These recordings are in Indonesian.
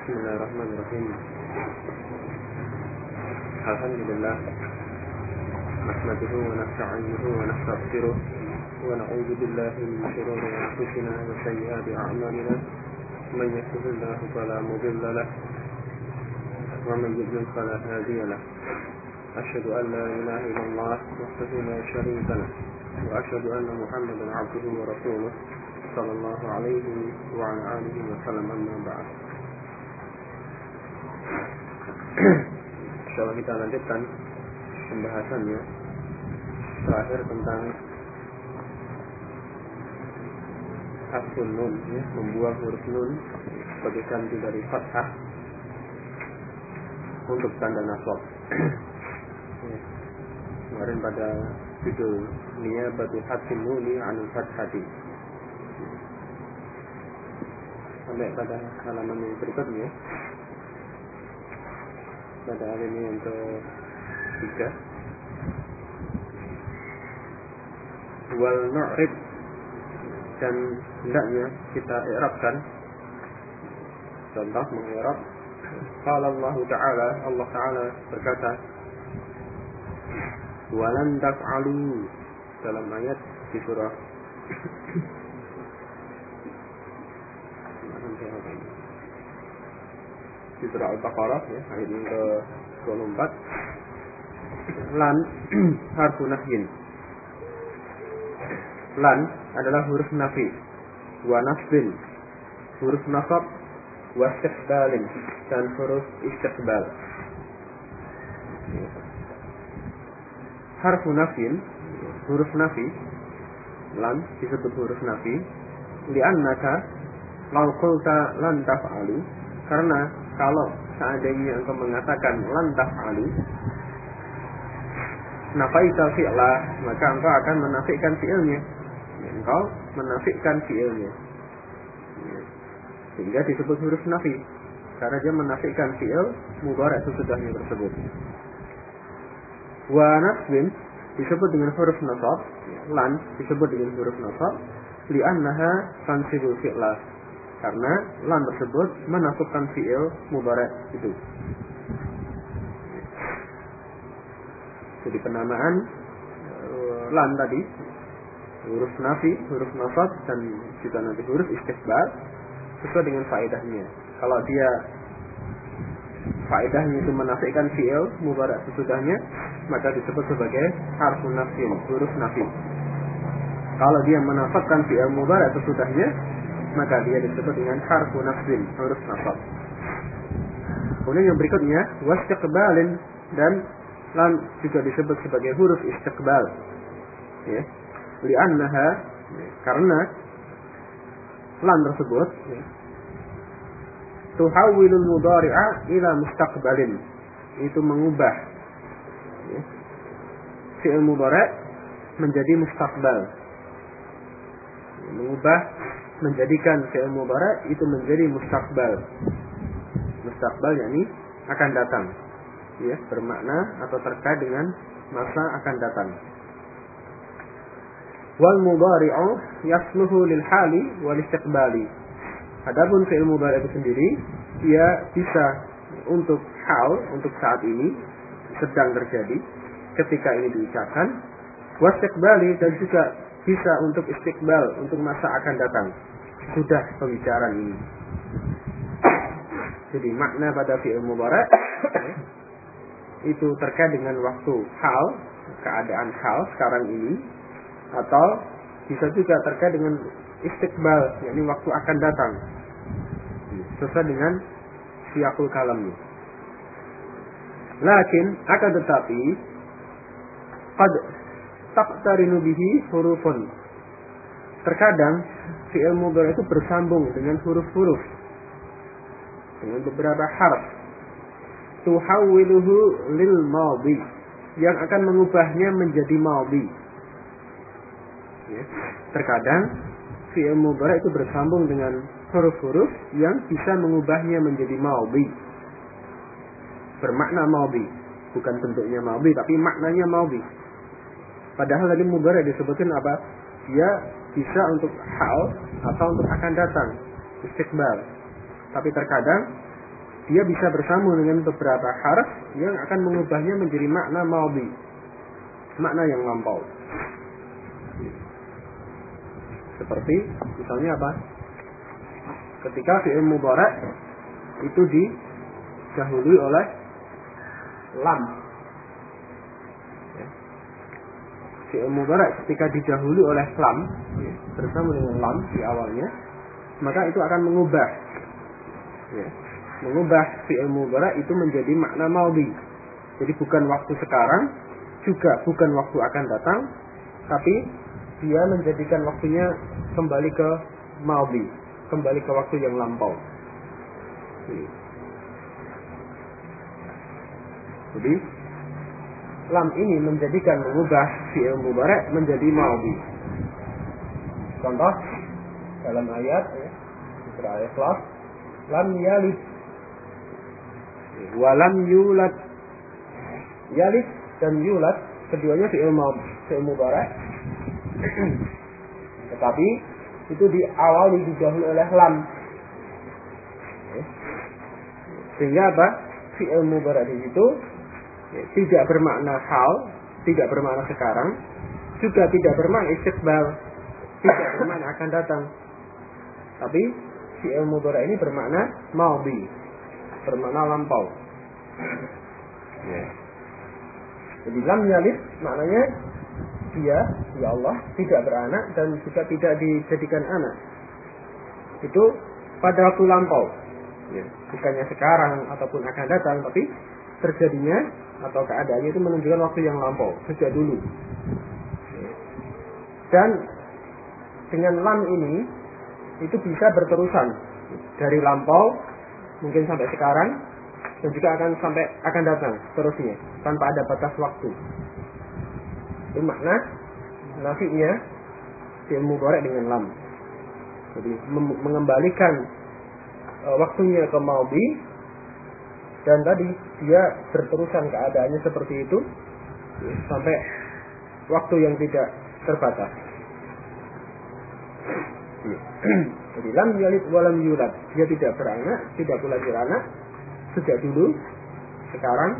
بسم الله الرحمن الرحيم. الحمد لله نحمده ونستعينه ونستغفره ونعوذ بالله من شرور أنفسنا وسيئات أعمالنا. من يهده الله فلا مضل له ومن يضلل فلا هادي له. أشهد أن لا إله إلا الله وحده لا شريك له وأشهد أن محمدا عبده ورسوله صلى الله عليه وعلى آله وسلم أما بعد. Insyaallah kita lanjutkan pembahasannya terakhir tentang Hasbun Nun ya, membuang huruf Nun sebagai ganti dari fathah untuk tanda nasab. ya. Kemarin pada judul Niyabatu Hatin Nuni Anul Fathati sampai pada halaman yang berikutnya pada alinea yang ketiga wal nu'rib dan hendaknya kita i'rabkan. Contoh mengi'rab. Qala Allah taala Allah taala berkata walan taf'alu. Dalam ayat di surah di surah Al-Baqarah ya, ayat yang ke 24 lan harfu nahyin. Lan adalah huruf nafi. Wa nasbin huruf nasab. Wa istiqbalin. Dan huruf istiqbal. Harfu nafin huruf nafi. Lan disebut huruf nafi. Li'annaka lau qulta lan taf'alu. Karena kalau seandainya engkau mengatakan lan taf'alu nafaita fi'la maka engkau akan menafikan fi'ilnya. Engkau menafikan fi'ilnya. Sehingga disebut huruf nafi. Karena dia menafikan fi'il mubarak sesudahnya tersebut. Wa nasbin disebut dengan huruf nasab. Lan disebut dengan huruf nasab. Li'annaha tansibul fi'la karena lan tersebut menasubkan fi'il mubarak itu jadi penamaan lan tadi huruf nafi, huruf nasab dan juga nanti huruf istiqbal sesuai dengan faedahnya. Kalau dia faedahnya itu menafikan fi'il mubarak sesudahnya, maka disebut sebagai harfun nafsin, huruf nafi. Kalau dia menafikan fi'il mubarak sesudahnya, maka dia disebut dengan harfun nafsin, huruf nasab. Kemudian yang berikutnya wastiqbalin dan lan juga disebut sebagai huruf istiqbal. Ya. Li'annaha karena lan tersebut ya, tuhawwilul mudhari'a ila mustaqbalin. Itu mengubah ya, fi'il mudhari' menjadi mustaqbal. Mengubah menjadikan fi'il mudhari' itu menjadi mustaqbal. Mustaqbal yakni akan datang. Ya, bermakna atau terkait dengan masa akan datang. Wal mudhari'u yasluhu lil hali wal istiqbali. Adapun fi'il mudhari' itu sendiri dia bisa untuk hal untuk saat ini sedang terjadi ketika ini diucapkan wastiqbali dan juga bisa untuk istiqbal untuk masa akan datang sudah pembicaraan ini. Jadi makna pada fi'il mudhari' itu terkait dengan waktu hal keadaan hal sekarang ini atau bisa juga terkait dengan istiqbal yakni waktu akan datang. Sesuai dengan siakul kalamnya lakin akan tetapi qad taqtarinu bihi hurufun. Terkadang fi'il mudhari itu bersambung dengan huruf-huruf. Dengan beberapa harf. Tuhawwiluhu lil madhi yang akan mengubahnya menjadi madhi ya. terkadang fi'il mudhari itu bersambung dengan huruf-huruf yang bisa mengubahnya menjadi madhi bermakna madhi bukan bentuknya madhi tapi maknanya madhi padahal tadi mudhari disebutkan apa? Dia bisa untuk hal atau untuk akan datang istiqbal. Tapi terkadang dia bisa bersambung dengan beberapa harf yang akan mengubahnya menjadi makna maudi makna yang lampau. Seperti misalnya apa? Ketika fi'il mudhari itu didahului oleh lam ya. Mudhari ketika didahului oleh lam ya, bersama dengan lam di awalnya maka itu akan mengubah. Ya, mengubah fi'il mudhari itu menjadi makna maudi jadi bukan waktu sekarang juga bukan waktu akan datang tapi dia menjadikan waktunya kembali ke maudi kembali ke waktu yang lampau. Jadi lam ini menjadikan mengubah fi'il mubarak menjadi maudi. Contoh dalam ayat ya, surah Ikhlas, lam yalid walam yulad. Yalid dan yulad keduanya fi'il maudi, fi'il mubarak. Tetapi itu diawali didahului oleh lam. Sehingga apa? Fi'il mubarak di situ tidak bermakna hal, tidak bermakna sekarang, juga tidak bermakna istiqbal, tidak bermakna akan datang. Tapi fi'il mubarak ini bermakna maudi, bermakna lampau. Ya. Jadi lam yalid maknanya dia, ya Allah, tidak beranak dan juga tidak dijadikan anak. Itu pada waktu lampau. Ya, bukannya sekarang ataupun akan datang, tapi terjadinya atau keadaannya itu menunjukkan waktu yang lampau, sejak dulu. Dan dengan lam ini itu bisa berterusan dari lampau mungkin sampai sekarang dan juga akan sampai akan datang terusnya tanpa ada batas waktu. Itu makna nafinya fi'il mudhari dengan lam. Jadi mengembalikan uh, waktunya ke maudi dan tadi dia berterusan keadaannya seperti itu sampai waktu yang tidak terbatas. Jadi lam yalid walam yulad. Dia tidak beranak, tidak pula beranak sejak dulu, sekarang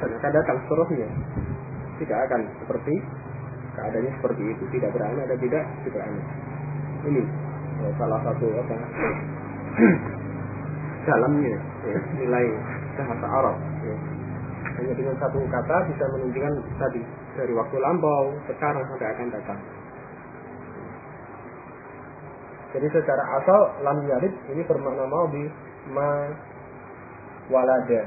dan akan datang seterusnya tidak akan seperti keadaannya seperti itu tidak beranak dan tidak beranak ini salah satu apa dalamnya ya, nilai bahasa Arab ya. hanya dengan satu kata bisa menunjukkan tadi dari waktu lampau sekarang sampai akan datang. Jadi secara asal lam yalid ini bermakna mau di ma walada.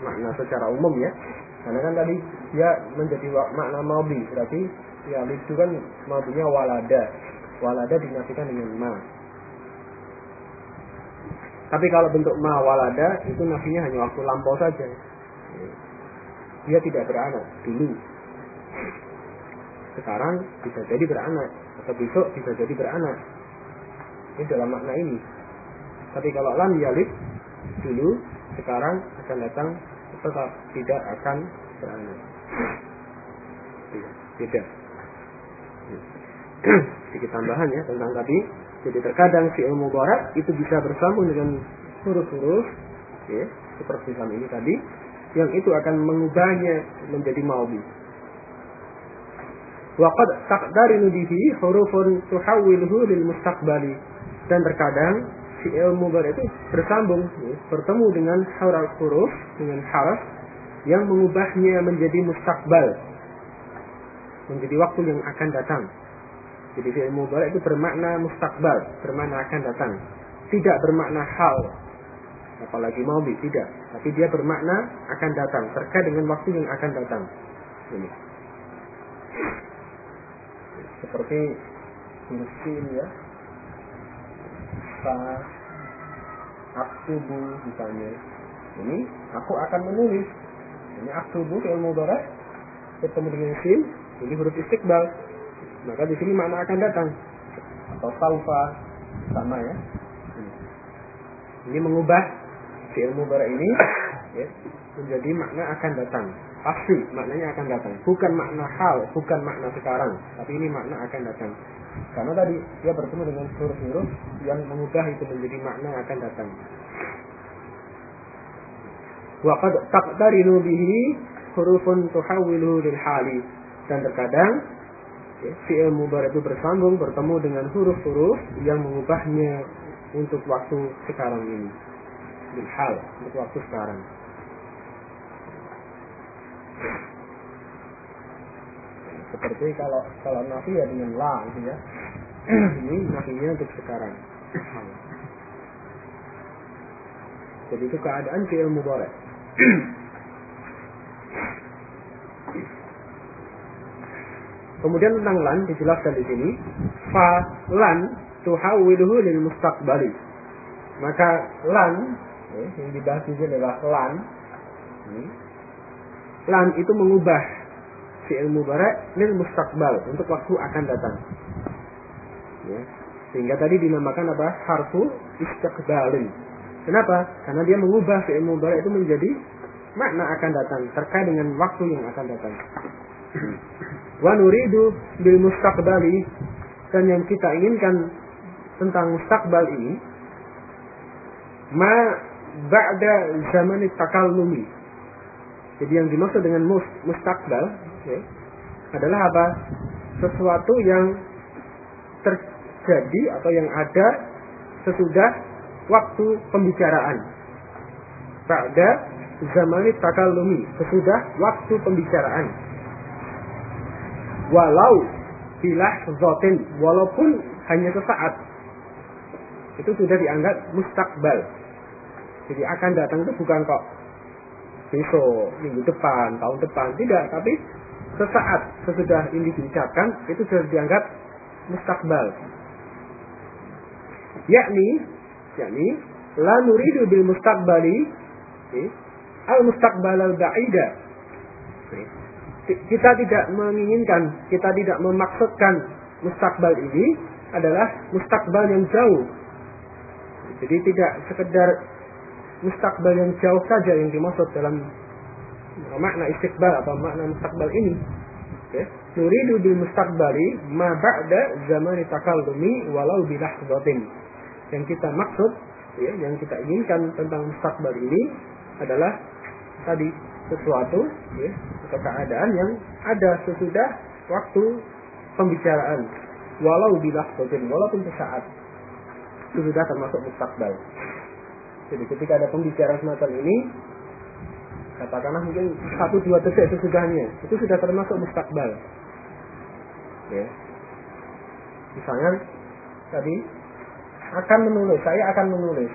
Makna secara umum ya. Karena kan tadi dia menjadi makna maudi berarti ya itu kan maudinya walada. Walada dinafikan dengan ma tapi kalau bentuk ma walada itu nafinya hanya waktu lampau saja dia tidak beranak dulu sekarang bisa jadi beranak atau besok bisa jadi beranak ini dalam makna ini tapi kalau lam yalid dulu sekarang akan datang tetap tidak akan beranak. Tidak. Sedikit tambahan ya tentang tadi. Jadi terkadang si ilmu barat itu bisa bersambung dengan huruf-huruf ya, seperti dalam ini tadi yang itu akan mengubahnya menjadi maudi. Waqad taqdarinu bihi hurufun tuhawwiluhu lil mustaqbali dan terkadang si ilmu barat itu bersambung, ya, bertemu dengan huruf huruf dengan harf yang mengubahnya menjadi mustakbal, menjadi waktu yang akan datang. Jadi fi'il mudhari itu bermakna mustakbal, bermakna akan datang. Tidak bermakna hal, apalagi maudi tidak, tapi dia bermakna akan datang terkait dengan waktu yang akan datang. Ini. Seperti huruf ya, fa aktubu misalnya. Ini aku akan menulis. Ini aktubu fi'il mudhari. Ketemu dengan sin ini huruf istiqbal maka di sini makna akan datang. Atau salfa sama ya. Ini. Mengubah fi'il mudhari ini ya, menjadi makna akan datang. Pasti maknanya akan datang. Bukan makna hal bukan makna sekarang. Tapi ini makna akan datang. Karena tadi dia bertemu dengan huruf-huruf yang mengubah itu menjadi makna akan datang. Wa qad taqtarinu bihi hurufun tuhawwilu lil hali. Dan terkadang fi'il mudhari itu bersambung bertemu dengan huruf-huruf yang mengubahnya untuk waktu sekarang ini. Bil hal, untuk waktu sekarang. Seperti kalau kalau nafi ya dengan la gitu ya. Ini nafinya untuk sekarang. Jadi itu keadaan fi'il mudhari. Kemudian tentang lan dijelaskan di sini, fa lan tuhawwiluhu lil mustaqbali. Maka lan ya, yang dibahas di sini adalah lan. Lan itu mengubah fi'il mudhari lil mustaqbal untuk waktu akan datang. Ya. Sehingga tadi dinamakan apa? Harfu istiqbalin. Kenapa? Karena dia mengubah fi'il mudhari itu menjadi makna akan datang terkait dengan waktu yang akan datang. Wa nuridu bil mustaqbali dan yang kita inginkan tentang mustaqbal ini ma ba'da zaman takallumi. Jadi yang dimaksud dengan mustaqbal ya, adalah apa? Sesuatu yang terjadi atau yang ada sesudah waktu pembicaraan. Ba'da zaman takallumi, sesudah waktu pembicaraan. Walau bilah zotin, walaupun hanya sesaat, itu sudah dianggap mustakbal. Jadi akan datang itu bukan kok besok, minggu depan, tahun depan, tidak, tapi sesaat sesudah ini diucapkan itu sudah dianggap mustakbal. Yakni, yakni la nuridu bil mustaqbali al mustaqbal al ba'ida. Kita tidak menginginkan, kita tidak memaksudkan mustakbal ini adalah mustakbal yang jauh. Jadi tidak sekedar mustakbal yang jauh saja yang dimaksud dalam makna istiqbal atau makna mustakbal ini. Ya. Nuridu bil mustaqbali ma ba'da zaman takallumi walau bilahzatin. Yang kita maksud, ya, yang kita inginkan tentang mustakbal ini adalah tadi sesuatu ya, atau keadaan yang ada sesudah waktu pembicaraan walau bilahzatin walaupun sesaat itu sudah termasuk mustakbal. Jadi ketika ada pembicaraan semacam ini, katakanlah mungkin satu dua detik sesudahnya, itu sudah termasuk mustakbal. Ya. Misalnya tadi akan menulis, saya akan menulis.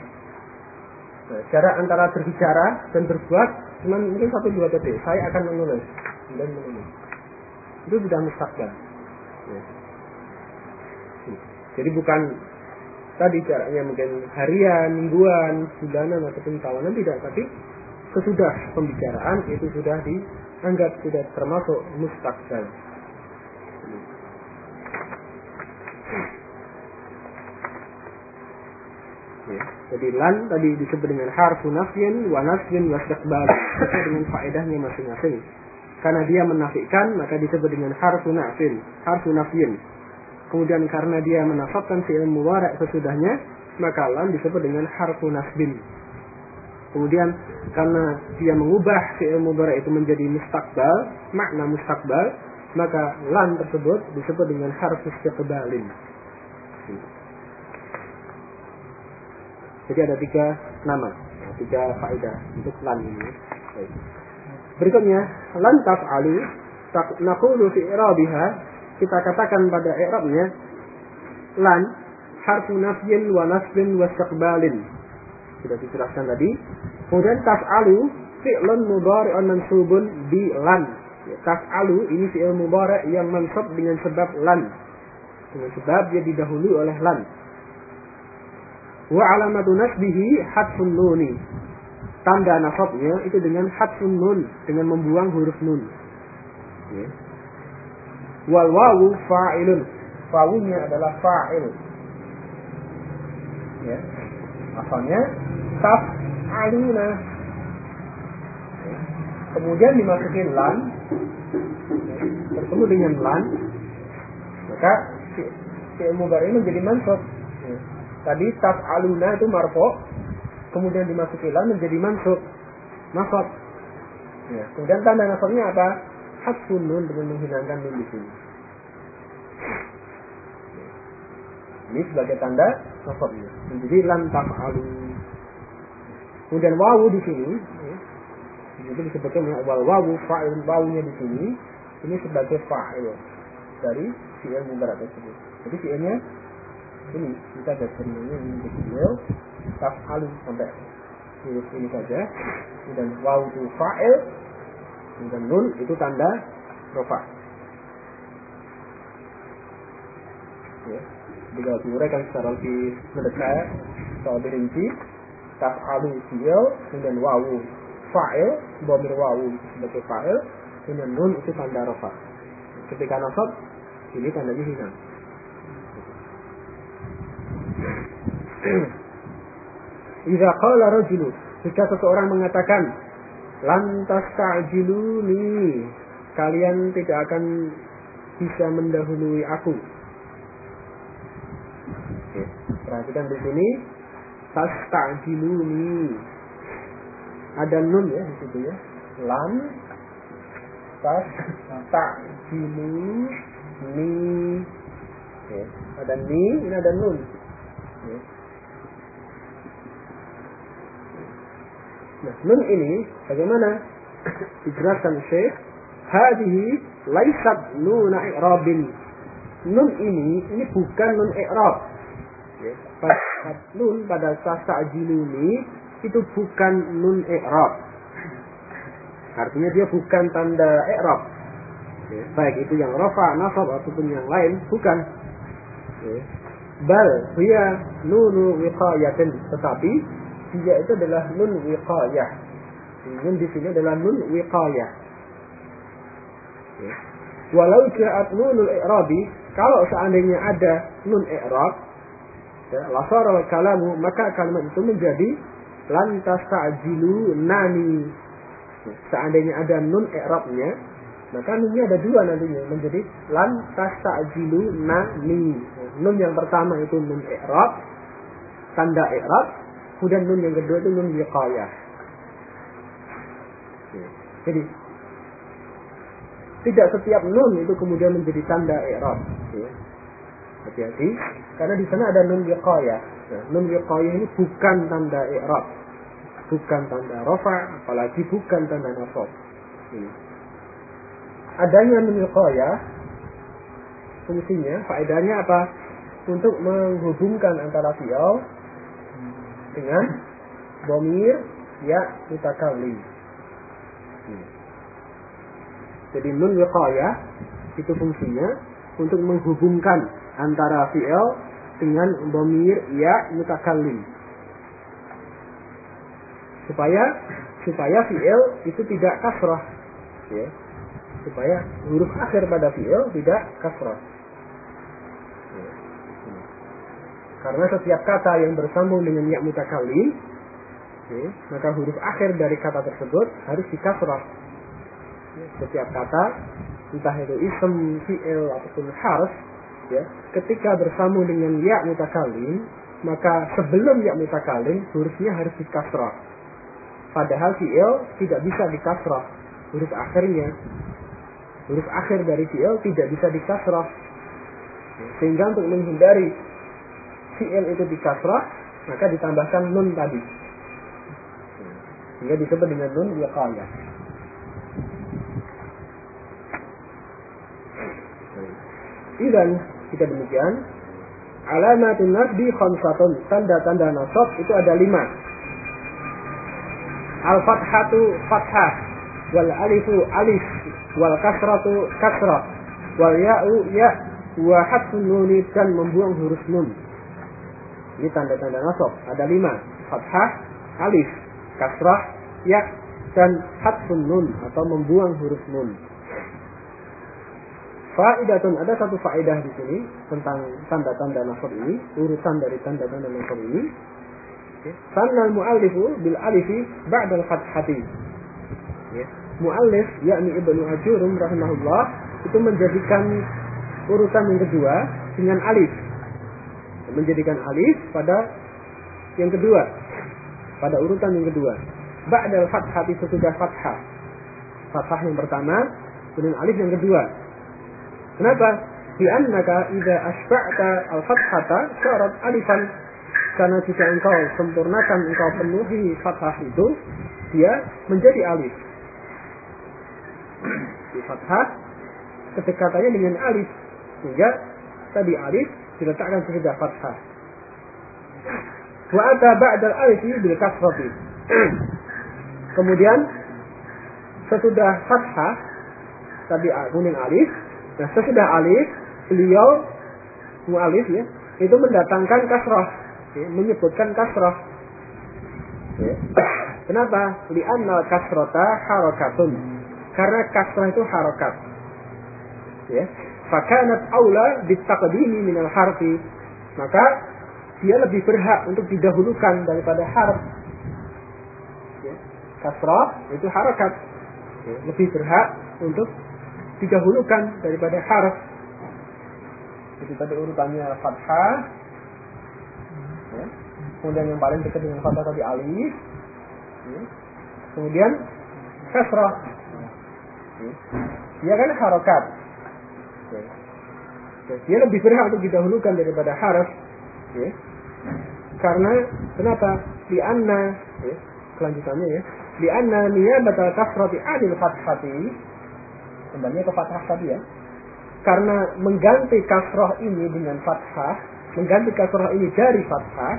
Nah, jarak antara berbicara dan berbuat cuma mungkin satu dua detik. Saya akan menulis dan menulis. Itu sudah mustakbal. Ya. Jadi bukan tadi jaraknya mungkin harian, mingguan, bulanan ataupun tahunan tidak, tapi sesudah pembicaraan itu sudah dianggap sudah termasuk mustakbal. Ya, jadi lan tadi disebut dengan harfu nafyin wa nafyin wa istiqbal dengan faedahnya masing-masing. Karena dia menafikan maka disebut dengan harfu nafin, harfu nafyin. Kemudian karena dia menafakkan fi'il mubarak sesudahnya, maka lan disebut dengan harfu nasbin. Kemudian karena dia mengubah fi'il mubarak itu menjadi mustakbal, makna mustakbal, maka lan tersebut disebut dengan harfu istiqbalin. Jadi ada tiga nama, tiga faedah untuk lan ini. Berikutnya, lan taf'alu naqulu fi irabiha kita katakan pada i'rabnya lan harfu nafyin wa nasbin wa istiqbalin. Sudah dijelaskan tadi. Kemudian taf'alu fi'lun mudhari'un mansubun bi lan. Ya, taf'alu ini fi'il mudhari' yang mansub dengan sebab lan. Dengan sebab dia didahului oleh lan. Wa alamatu nasbihi hatfun nuni. Tanda nasabnya itu dengan hatfun nun, dengan membuang huruf nun. Ya wal wawu fa'ilun wawunya adalah fa'il ya asalnya taf aluna ya. kemudian dimasukin lan bertemu dengan lan maka fi'il mudhari menjadi mansub. Tadi aluna itu marfo, kemudian dimasuki lam menjadi mansub. Nasab. Ya. Kemudian tanda nasabnya apa? Hasfun nun dengan menghilangkan nun di sini. Ini sebagai tanda nasabnya. Menjadi lam taf'alu. Kemudian wawu di sini, ya. itu disebutkan wal wawu fa'il wawunya di sini ini sebagai fa'il dari fi'il mubarak tersebut. Jadi fi'ilnya ini kita ada sebenarnya ini menjadi fi'il taf'alu sampai huruf ini saja. Dan wawu itu fa'il dan nun itu tanda rofa. Ya. Jika diuraikan secara lebih mendekat, secara rinci, taf'alu fi'il, kemudian wawu fa'il, bomir wawu sebagai fa'il, dengan nun itu tanda rofa. Ketika nasab, ini tandanya hilang. Jika qala rajulu, jika seseorang mengatakan, lantas ta'jiluni, kalian tidak akan bisa mendahului aku. Perhatikan di sini, tas ta'jiluni. Ada nun ya di situ ya. Lam tas tak jilu ni ya. ada ni ini ada nun. Nah nun ini bagaimana dijelaskan Syekh hadhihi laisat nun i'rabin nun ini ini bukan nun i'rab ya. pada nun pada sasa jiluni itu bukan nun i'rab Artinya dia bukan tanda i'rab. Ya, baik itu yang rafa, nasab ataupun yang lain, bukan. Ya. Bal dia nunu wiqayatin, tetapi dia itu adalah nun wiqayah. Nun di sini adalah nun wiqayah. Ya. Walau ja'at nunul i'rabi, kalau seandainya ada nun i'rab, ya, lasara kalamu, maka kalimat itu menjadi lantas ta'jilu nani seandainya ada nun i'rabnya, maka nunnya ada dua nantinya menjadi lam ta'jilu nani. Nun yang pertama itu nun i'rab, tanda i'rab, kemudian nun yang kedua itu nun wiqayah. Jadi tidak setiap nun itu kemudian menjadi tanda i'rab. Hati-hati, karena di sana ada nun wiqayah. Nah, nun wiqayah ini bukan tanda i'rab bukan tanda rofa, apalagi bukan tanda nasab. Adanya ya, fungsinya, faedahnya apa? Untuk menghubungkan antara fi'al dengan bomir ya mutakallim. Jadi nun wiqayah itu fungsinya untuk menghubungkan antara fi'al dengan bomir ya mutakallim supaya supaya fiil itu tidak kasrah. Ya. Supaya huruf akhir pada fiil tidak kasrah ya. Karena setiap kata yang bersambung dengan ya mutakallim ya, maka huruf akhir dari kata tersebut harus dikasrah setiap kata entah itu ism fiil ataupun harf ya ketika bersambung dengan ya mutakallim maka sebelum ya mutakallim hurufnya harus dikasrah Padahal fi'il tidak bisa dikasrah. Huruf akhirnya. Huruf akhir dari fi'il tidak bisa dikasrah. Sehingga untuk menghindari fi'il itu dikasrah, maka ditambahkan nun tadi. Sehingga disebut dengan nun wiqayah. Dan kita demikian. Alamatun nasbi khamsatun. Tanda-tanda nasab itu ada lima. Al fathatu fathah wal alifu alif wal kasratu kasrah wal ya'u ya wa hatfun nuni dan membuang huruf nun. Ini tanda-tanda nasab. Ada lima. Fathah, alif, kasrah, ya, dan hatfun nun atau membuang huruf nun. Faidatun ada satu faedah di sini tentang tanda-tanda nasab ini, urutan dari tanda-tanda nasab ini. Sanna muallifu bil alifi ba'dal fathati. Muallif yakni Ibnu Ajurum rahimahullah itu menjadikan urutan yang kedua dengan alif. Menjadikan alif pada yang kedua. Pada urutan yang kedua. Ba'dal fathah sesudah fathah. Fathah yang pertama kemudian alif yang kedua. Kenapa? Annaka idza asba'ta al-fathata syarat alifan. Karena jika engkau sempurnakan engkau penuhi fathah itu dia menjadi alif. Di fathah kedekatannya dengan alif. Sehingga tadi alif diletakkan sesudah fathah. Wa ata ba'dal alif bil kasrati. Kemudian sesudah fathah tadi kuning alif nah sesudah alif beliau mu'alif ya itu mendatangkan kasrah ya, menyebutkan kasrah. Ya. kenapa? Li'anna kasrota harokatun. Karena kasrah itu harokat. Ya fakanat aula bitaqdimi minal harfi maka dia lebih berhak untuk didahulukan daripada harf ya. kasrah itu harokat ya. lebih berhak untuk didahulukan daripada harf itu tadi urutannya fathah ya. kemudian yang paling dekat dengan fathah tadi alif kemudian kasrah ya. dia kan harokat ya. Dia lebih berhak untuk didahulukan daripada harf ya. karena kenapa di anna ya. kelanjutannya ya di anna batal kasrati adil fathati kembali ke fathah tadi ya karena mengganti kasroh ini dengan fathah, mengganti kasroh ini dari fathah,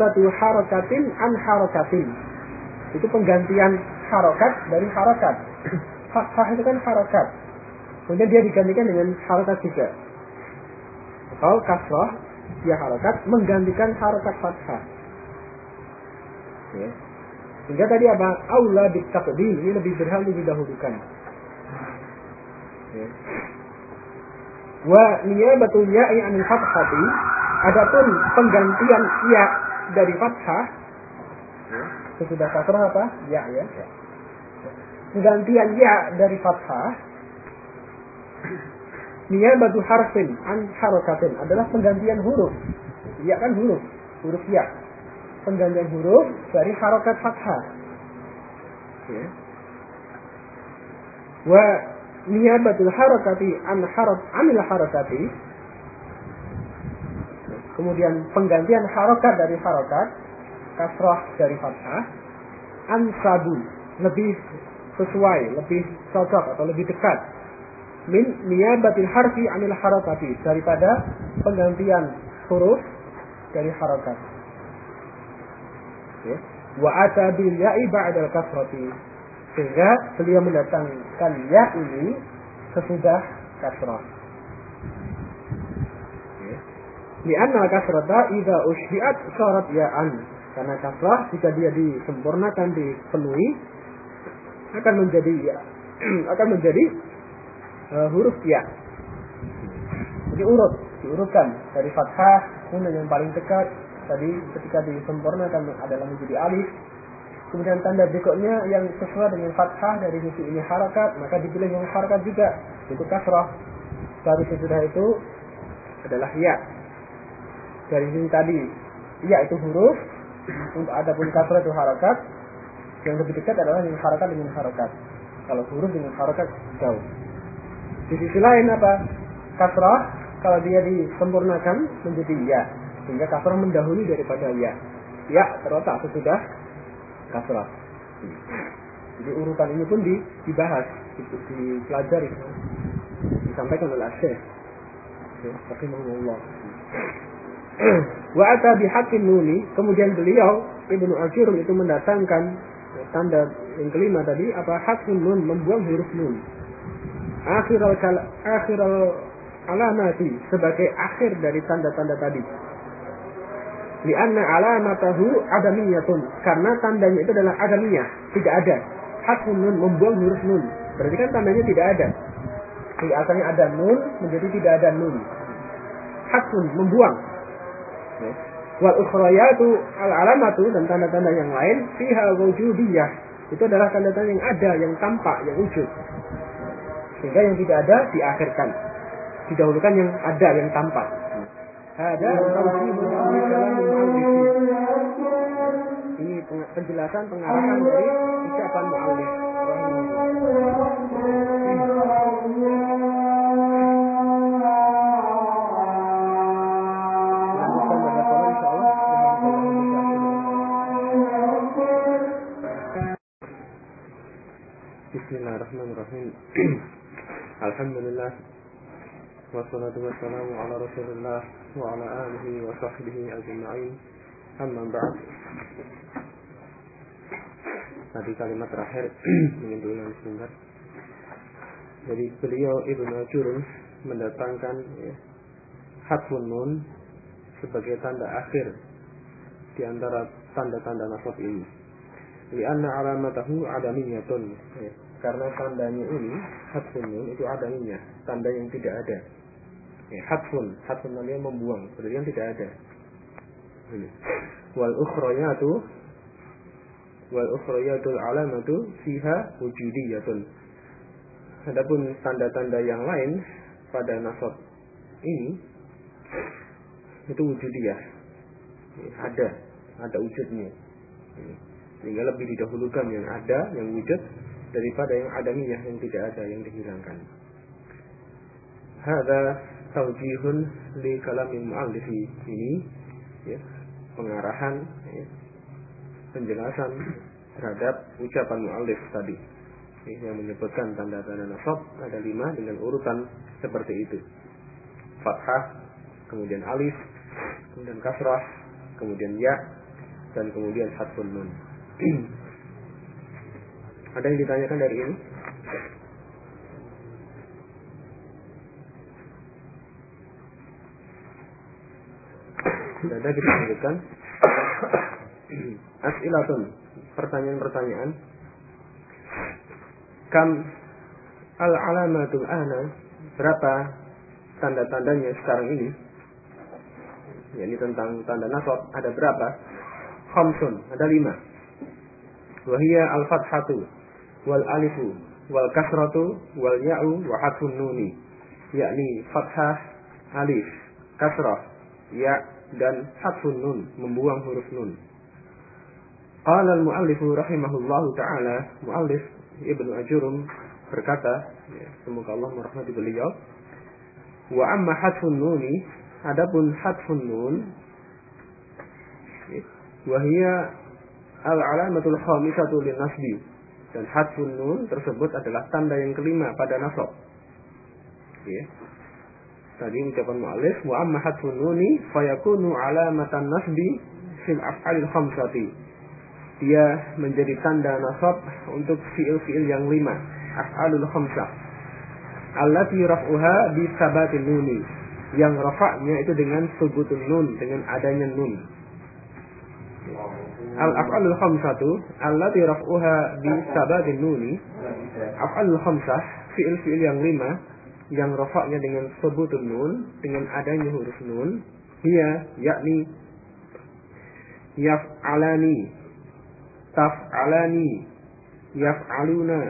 batu harokatin an harokatin. Itu penggantian harokat dari harokat. Fathah itu kan harokat. Kemudian dia digantikan dengan harokat juga. Atau kasroh, dia harokat, menggantikan harokat fathah. Ya. Sehingga tadi apa? Aula bitakdim, ini lebih berhal didahulukan. Ya wa niyabatul ya'i anil fathati adapun penggantian ya dari fathah sesudah kasrah apa ya ya penggantian ya dari fathah niyabatu harfin an harokatin adalah penggantian huruf. Ya kan huruf? Huruf ya. Penggantian huruf dari harokat fathah. Ya. wa niyabatul harakati an harap anil harakati. Kemudian penggantian harokat dari harokat kasrah dari fathah. Ansabu lebih sesuai lebih cocok atau lebih dekat min niyabatil harfi anil harakati daripada penggantian huruf dari harokat okay. wa ata bil ya'i ba'dal kasrati sehingga beliau mendatangkan ya ini sesudah kasrah. Lianna kasrata idza ushiat syarat ya'an. Karena kasrah jika dia disempurnakan dipenuhi akan menjadi ya akan menjadi uh, huruf ya. Jadi urut, diurutkan. Dari fathah kemudian yang paling dekat tadi ketika disempurnakan adalah menjadi alif. Kemudian tanda berikutnya yang sesuai dengan fathah dari sisi ini harakat maka dipilih yang harakat juga itu kasrah. Baru sesudah itu adalah ya. Dari sini tadi ya itu huruf. Untuk adapun kasrah itu harakat. Yang lebih dekat adalah yang harakat dengan harakat. Kalau huruf dengan harakat jauh di sisi lain apa kasrah kalau dia disempurnakan menjadi ya sehingga kasrah mendahului daripada ya ya terletak sesudah kasrah. Jadi urutan ini pun dibahas, dipelajari, disampaikan oleh Syekh. Rahimahullah. Wa ata bihaqqin nuni, kemudian beliau Ibnu Asyur itu mendatangkan tanda yang kelima tadi apa hakun nun membuang huruf nun. Akhir al akhir al alamati sebagai akhir dari tanda-tanda tadi Lianna alamatahu adamiyatun. Karena tandanya itu adalah adamiyah. Tidak ada. Hakun nun membuang huruf nun. Berarti kan tandanya tidak ada. Jadi asalnya ada nun menjadi tidak ada nun. Hakun membuang. Ya. Wal ukhrayatu al alamatu dan tanda-tanda yang lain fiha wujudiyah. Itu adalah tanda-tanda yang ada, yang tampak, yang wujud. Sehingga yang tidak ada diakhirkan. Didahulukan yang ada, yang tampak. Ada Ini penjelasan pengarahan dari ucapan mu'allif. Bismillahirrahmanirrahim. Alhamdulillah wassalatu wassalamu ala Rasulillah wa ala alihi wa sahbihi ajma'in. Amma ba'd. Tadi kalimat terakhir diulang sebentar. Jadi beliau Ibnu Ajurun mendatangkan ya, hatfun nun sebagai tanda akhir di antara tanda-tanda nasab ini. Lianna alamatahu adamiyatun. Ya, karena tandanya ini hatfun itu adamiyah, tanda yang tidak ada. Ya, hatfun, hatfun namanya membuang, berarti yang tidak ada. Ini. Wal ukhrayatu wal ukhrayatul alamatu fiha wujudiyatun. Adapun tanda-tanda yang lain pada nasab ini itu wujudiyah. Ya, ada, ada wujudnya. Ya, sehingga lebih didahulukan yang ada, yang wujud daripada yang adamiyah yang tidak ada, yang dihilangkan. Hada taujihun li kalamin mu'allifi. Ini ya, pengarahan ya, penjelasan terhadap ucapan mu'allif tadi. Ya, yang menyebutkan tanda-tanda nasab ada lima dengan urutan seperti itu. Fathah kemudian alif kemudian kasrah kemudian ya dan kemudian hatfun nun ada yang ditanyakan dari ini Tidak ada kita lanjutkan. As'ilatun, pertanyaan-pertanyaan. Kam al-alamatul ana, berapa tanda-tandanya sekarang ini? Ya, ini tentang tanda nasab, ada berapa? Khamsun, ada lima. Wahia al-fathatu, wal alifu, wal kasratu, wal ya'u, wa hatfun nuni. Yakni fathah, alif, kasrah, ya, dan hatfun nun, membuang huruf nun. Qala al-muallifu rahimahullahu taala, muallif Ibnu Ajurum berkata, ya, semoga Allah merahmati beliau. Wa amma hatfun nuni, adapun hatfun nun, ya, wahia al-alamatul khamisatu lin nasbi. Dan hatfun nun tersebut adalah tanda yang kelima pada nasab. Ya. Tadi ucapan mu'alif wa amma hatfun nuni fayakunu alamatan nasbi fil af'alil khamsati. Dia menjadi tanda nasab untuk fiil-fiil yang lima, af'alul khamsah. Allati raf'uha bi sabatin nuni. Yang rafa'nya itu dengan subutun nun, dengan adanya nun. Al af'alul khamsatu allati raf'uha bi sabatin nuni. Af'alul khamsah, fiil-fiil yang lima yang rofaknya dengan sebutun nun dengan adanya huruf nun dia yakni yaf'alani taf'alani yaf'aluna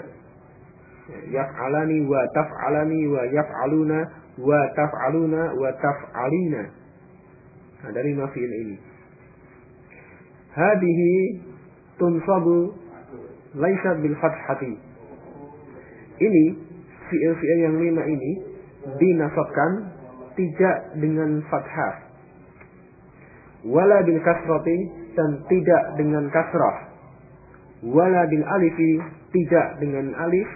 yaf'alani wa taf'alani wa yaf'aluna wa taf'aluna wa taf'alina nah, dari mafil ini hadihi tunsabu laisa bil ini fiil-fiil yang lima ini dinasabkan tidak dengan fathah wala bil kasrati dan tidak dengan kasrah wala bil alifi tidak dengan alif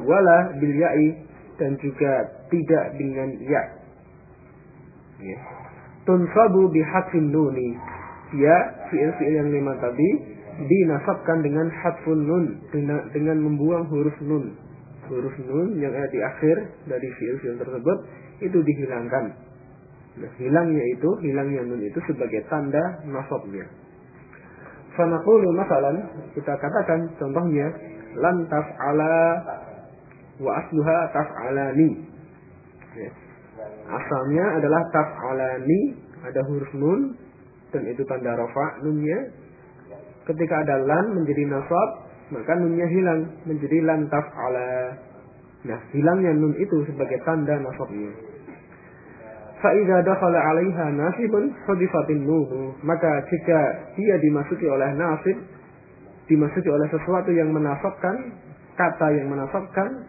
wala bil ya'i dan juga tidak dengan ya ya tunsabu bihatfin nuni ya fiil-fiil yang lima tadi dinasabkan dengan hatfun nun dengan, membuang huruf nun huruf nun yang ada di akhir dari fiil-fiil tersebut itu dihilangkan. Nah, hilangnya itu, hilangnya nun itu sebagai tanda nasabnya. Fanaqulu masalan, kita katakan contohnya lan taf'ala wa asluha taf'alani. Ya. Asalnya adalah taf'alani, ada huruf nun dan itu tanda rafa nunnya. Ketika ada lan menjadi nasab, maka nunnya hilang menjadi lam taf'ala. Nah, hilangnya nun itu sebagai tanda nasabnya. Fa'idha dakhala 'alaiha nasibun hudifatin nuhu. Maka jika dia dimasuki oleh nasib, dimasuki oleh sesuatu yang menasabkan, kata yang menasabkan,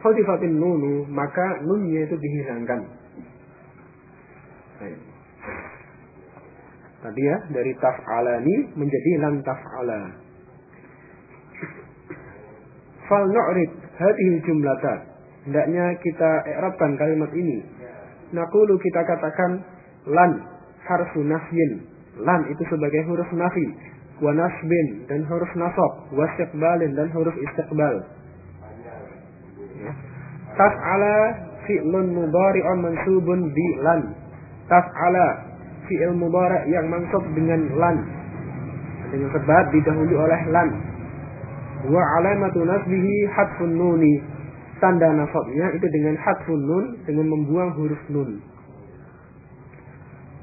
hudifatin nunu, maka nunnya itu dihilangkan. Tadi ya, dari taf'alani menjadi lam taf'ala. Fal nu'rid hadhihi jumlata. Hendaknya kita i'rabkan kalimat ini Nakulu kita katakan lan harfu nafyin. Lan itu sebagai huruf nafi. Wa nasbin dan huruf nasab. Wa istiqbalin dan huruf istiqbal. Ya. Taf'ala fi'lun mudari'un mansubun bi lan. Taf'ala fi'il mudari' yang mansub dengan lan. Dengan sebab didahului oleh lan. Wa alamatu nasbihi hatfun nuni tanda nasabnya itu dengan hatfun nun dengan membuang huruf nun.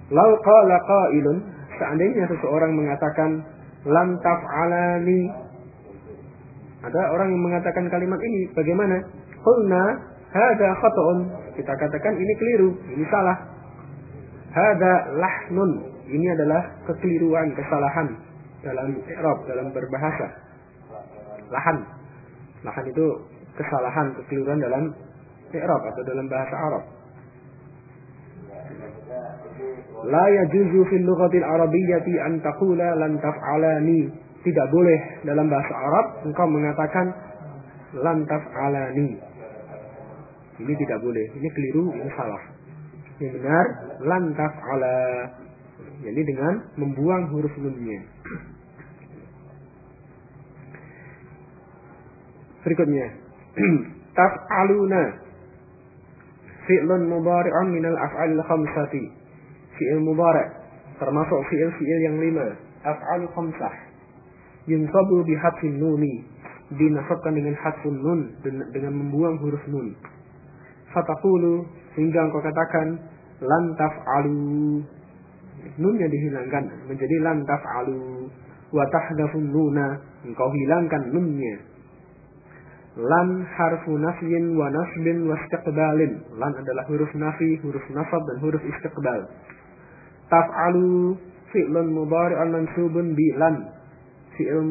Lau qala qailun seandainya seseorang mengatakan lam taf'alani ada orang yang mengatakan kalimat ini bagaimana? Qulna hadza khata'un. Kita katakan ini keliru, ini salah. Hadza lahnun. Ini adalah kekeliruan, kesalahan dalam i'rab, dalam berbahasa. Lahan. Lahan itu kesalahan, kekeliruan dalam i'rab atau dalam bahasa Arab. La yajuzu fil lughatil arabiyyati an taqula lan taf'alani. Tidak boleh dalam bahasa Arab engkau mengatakan lan taf'alani. Ini tidak boleh. Ini keliru, ini salah. Yang benar lan taf'ala. Jadi dengan membuang huruf nunnya. Berikutnya, taf'aluna. Fi'lun mudari'un minal af'al khamsati. Fi'il mudari' termasuk fi'il-fi'il yang lima. Af'al khamsah. Yunsabu bi hatfin nuni. Dinasabkan dengan hatfun nun. Dengan membuang huruf nun. Fatakulu sehingga engkau katakan lan taf'alu nunnya dihilangkan menjadi lan taf'alu wa tahdafun nuna engkau hilangkan nunnya Lan harfu nafyin wa nasbin wa istiqbalin. Lan adalah huruf nafi, huruf nasab dan huruf istiqbal. Taf'alu fi'lun mudari'un mansubun bi lan. Fi'il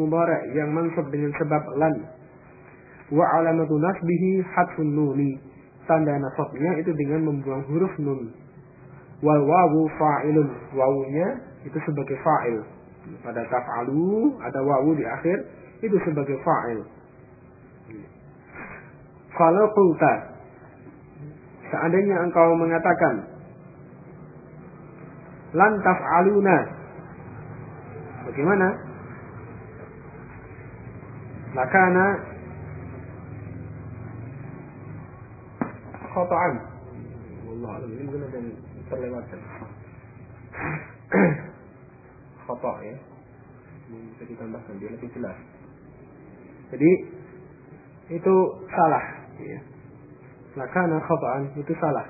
yang mansub dengan sebab lan. Wa alamatu nasbihi hatfun nuni. Tanda nasabnya itu dengan membuang huruf nun. Wal wawu fa'ilun. Wawunya itu sebagai fa'il. Pada taf'alu ada wawu di akhir itu sebagai fa'il. Kalau kulta, seandainya engkau mengatakan, lantaf aluna, bagaimana? Lakana khotoan. Allah ini yang terlewatkan. Khotok ya. Bisa ditambahkan dia lebih jelas. Jadi itu salah ya. Lakana khata'an itu salah.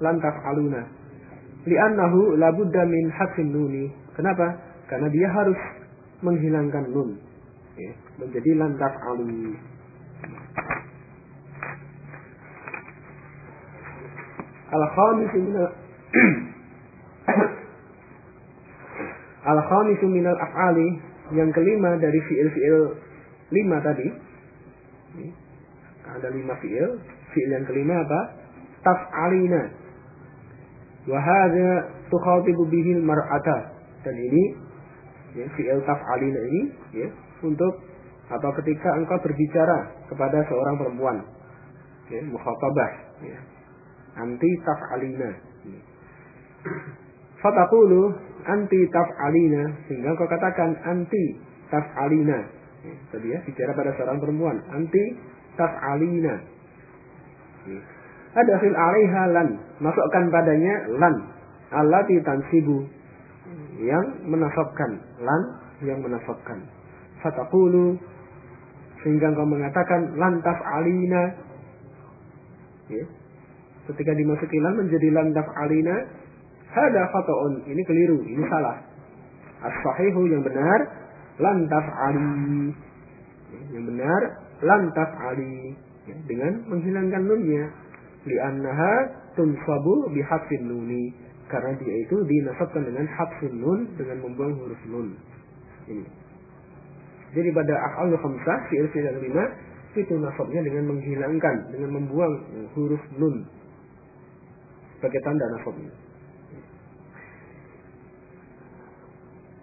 Lantas aluna. Li'annahu labudda min hafin nuni. Kenapa? Karena dia harus menghilangkan nun. Ya. Menjadi lantas alun. Al-khamisu minal Al-khamisu minal af'ali yang kelima dari fi'il-fi'il lima tadi ada lima fi'il. Fi'il yang kelima apa? Taf'alina. Wahada tukhatibu bihil mar'ata. Dan ini ya, fi'il taf'alina ini ya, untuk atau ketika engkau berbicara kepada seorang perempuan. Ya, mukhatabah. Ya. Anti taf'alina. Fatakulu anti taf'alina. Sehingga engkau katakan anti taf'alina. Tadi ya, bicara pada seorang perempuan. Anti taf'alina. Ada fil alaiha lan. Masukkan padanya lan. Allati tansibu. Yang menasabkan. Lan yang menasabkan. Fatakulu. Sehingga engkau mengatakan lan taf'alina. Ya. Ketika dimasuki lan menjadi lan taf'alina. Hada khata'un. Ini keliru. Ini salah. As-sahihu yang benar. Lan taf'ali. Yang benar lam taf'ali ya, dengan menghilangkan nunnya li'annaha tunsabu bihafin nuni karena dia itu dinasabkan dengan hafsun nun dengan membuang huruf nun. Ini. Jadi pada af'al khamsah fi'il fi'il lima itu nasabnya dengan menghilangkan dengan membuang huruf nun sebagai tanda nasabnya.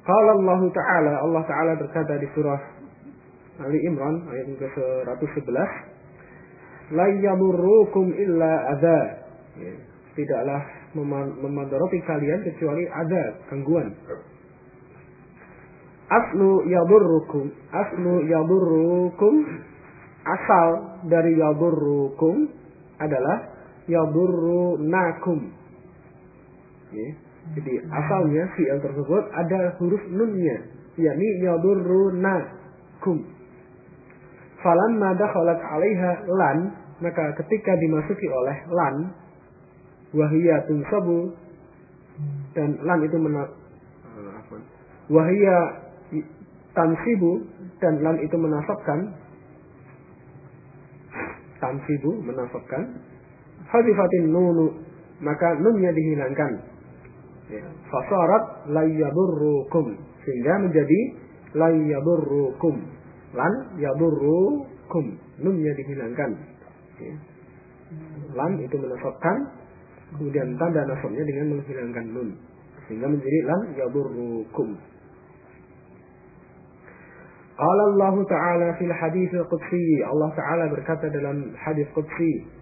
Kalau Allah Ta'ala, Allah Ta'ala berkata di surah Ali Imran ayat yang ke-111, La yamurrukum illa adha. Ya, tidaklah memadoroti kalian kecuali ada gangguan. Aslu yadurrukum, aslu yadurrukum, asal dari yadurrukum adalah yadurrunakum. Ya. Jadi asalnya fi'il tersebut ada huruf nunnya, yakni yadurrunakum. Falamma dakhalat 'alaiha lan, maka ketika dimasuki oleh lan, wahiyya tunsabu dan lan itu mena wahiyya tansibu dan lan itu menasabkan tansibu menasabkan hadifatin nunu maka nunnya dihilangkan. Ya. fasarat layyadurrukum sehingga menjadi layyadurrukum. Lan yadurrukum nunnya dihilangkan. Ya. lan itu menasabkan kemudian tanda nasabnya dengan menghilangkan nun sehingga menjadi lan yadurrukum. Qala Allah Ta'ala fil hadis al-Qudsi. Allah Ta'ala berkata dalam hadis Qudsi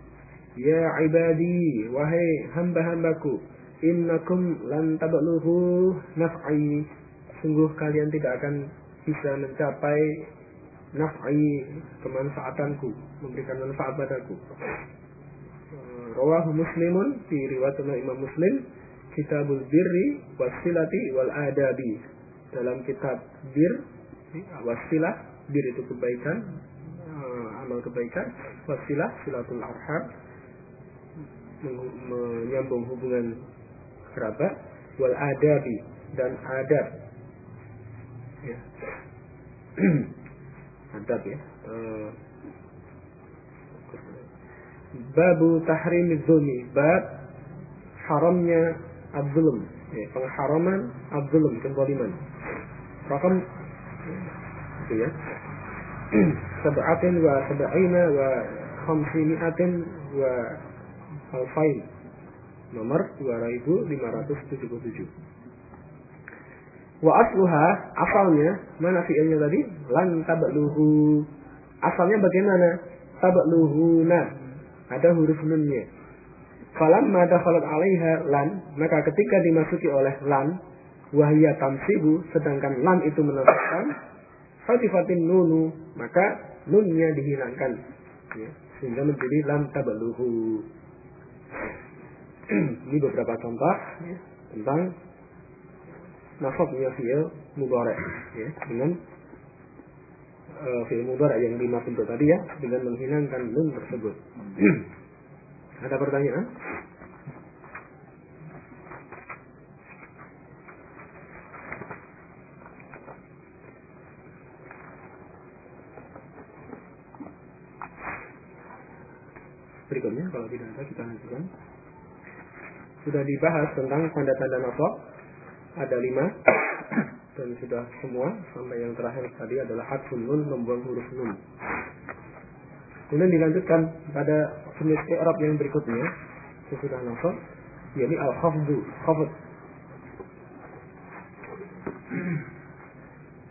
Ya ibadi wahai hamba-hambaku innakum lan tabalughu naf'i. Sungguh kalian tidak akan bisa mencapai naf'i kemanfaatanku memberikan manfaat padaku. Rawahu muslimun di riwayat Imam Muslim kitabul birri wasilati wal adabi. Dalam kitab bir wasilah bir itu kebaikan uh, amal kebaikan wasilah silatul arham menyambung hubungan kerabat wal adabi dan adab. Ya. Adab ya. Uh, babu tahrim zulmi bab haramnya abdulum. Ya, pengharaman abdulum kezaliman. Rakam. Itu ya. Sab'atin wa sab'ina wa khamsimi'atin wa alfain nomor 2577 wa asluha asalnya mana fi'ilnya tadi? Lan tabluhu. Asalnya bagaimana? Tabluhuna. Ada huruf nunnya. Falamma dakhalat 'alaiha lan maka ketika dimasuki oleh lan wahya tamsibu sedangkan lam itu menetapkan hadifatin nunu maka nunnya dihilangkan. Ya, sehingga menjadi lam tabaluhu ini beberapa contoh ya, tentang nasabnya fi'il mudhari ya, dengan uh, fi'il mudhari yang lima bentuk tadi ya dengan menghilangkan nun tersebut. Ada pertanyaan berikutnya kalau tidak ada kita lanjutkan. Sudah dibahas tentang tanda-tanda nasab ada lima. Dan sudah semua. Sampai yang terakhir tadi adalah hadfun nun membuang huruf nun. Kemudian dilanjutkan pada jenis i'rab yang berikutnya sesudah nasab yakni al khafdu khafd.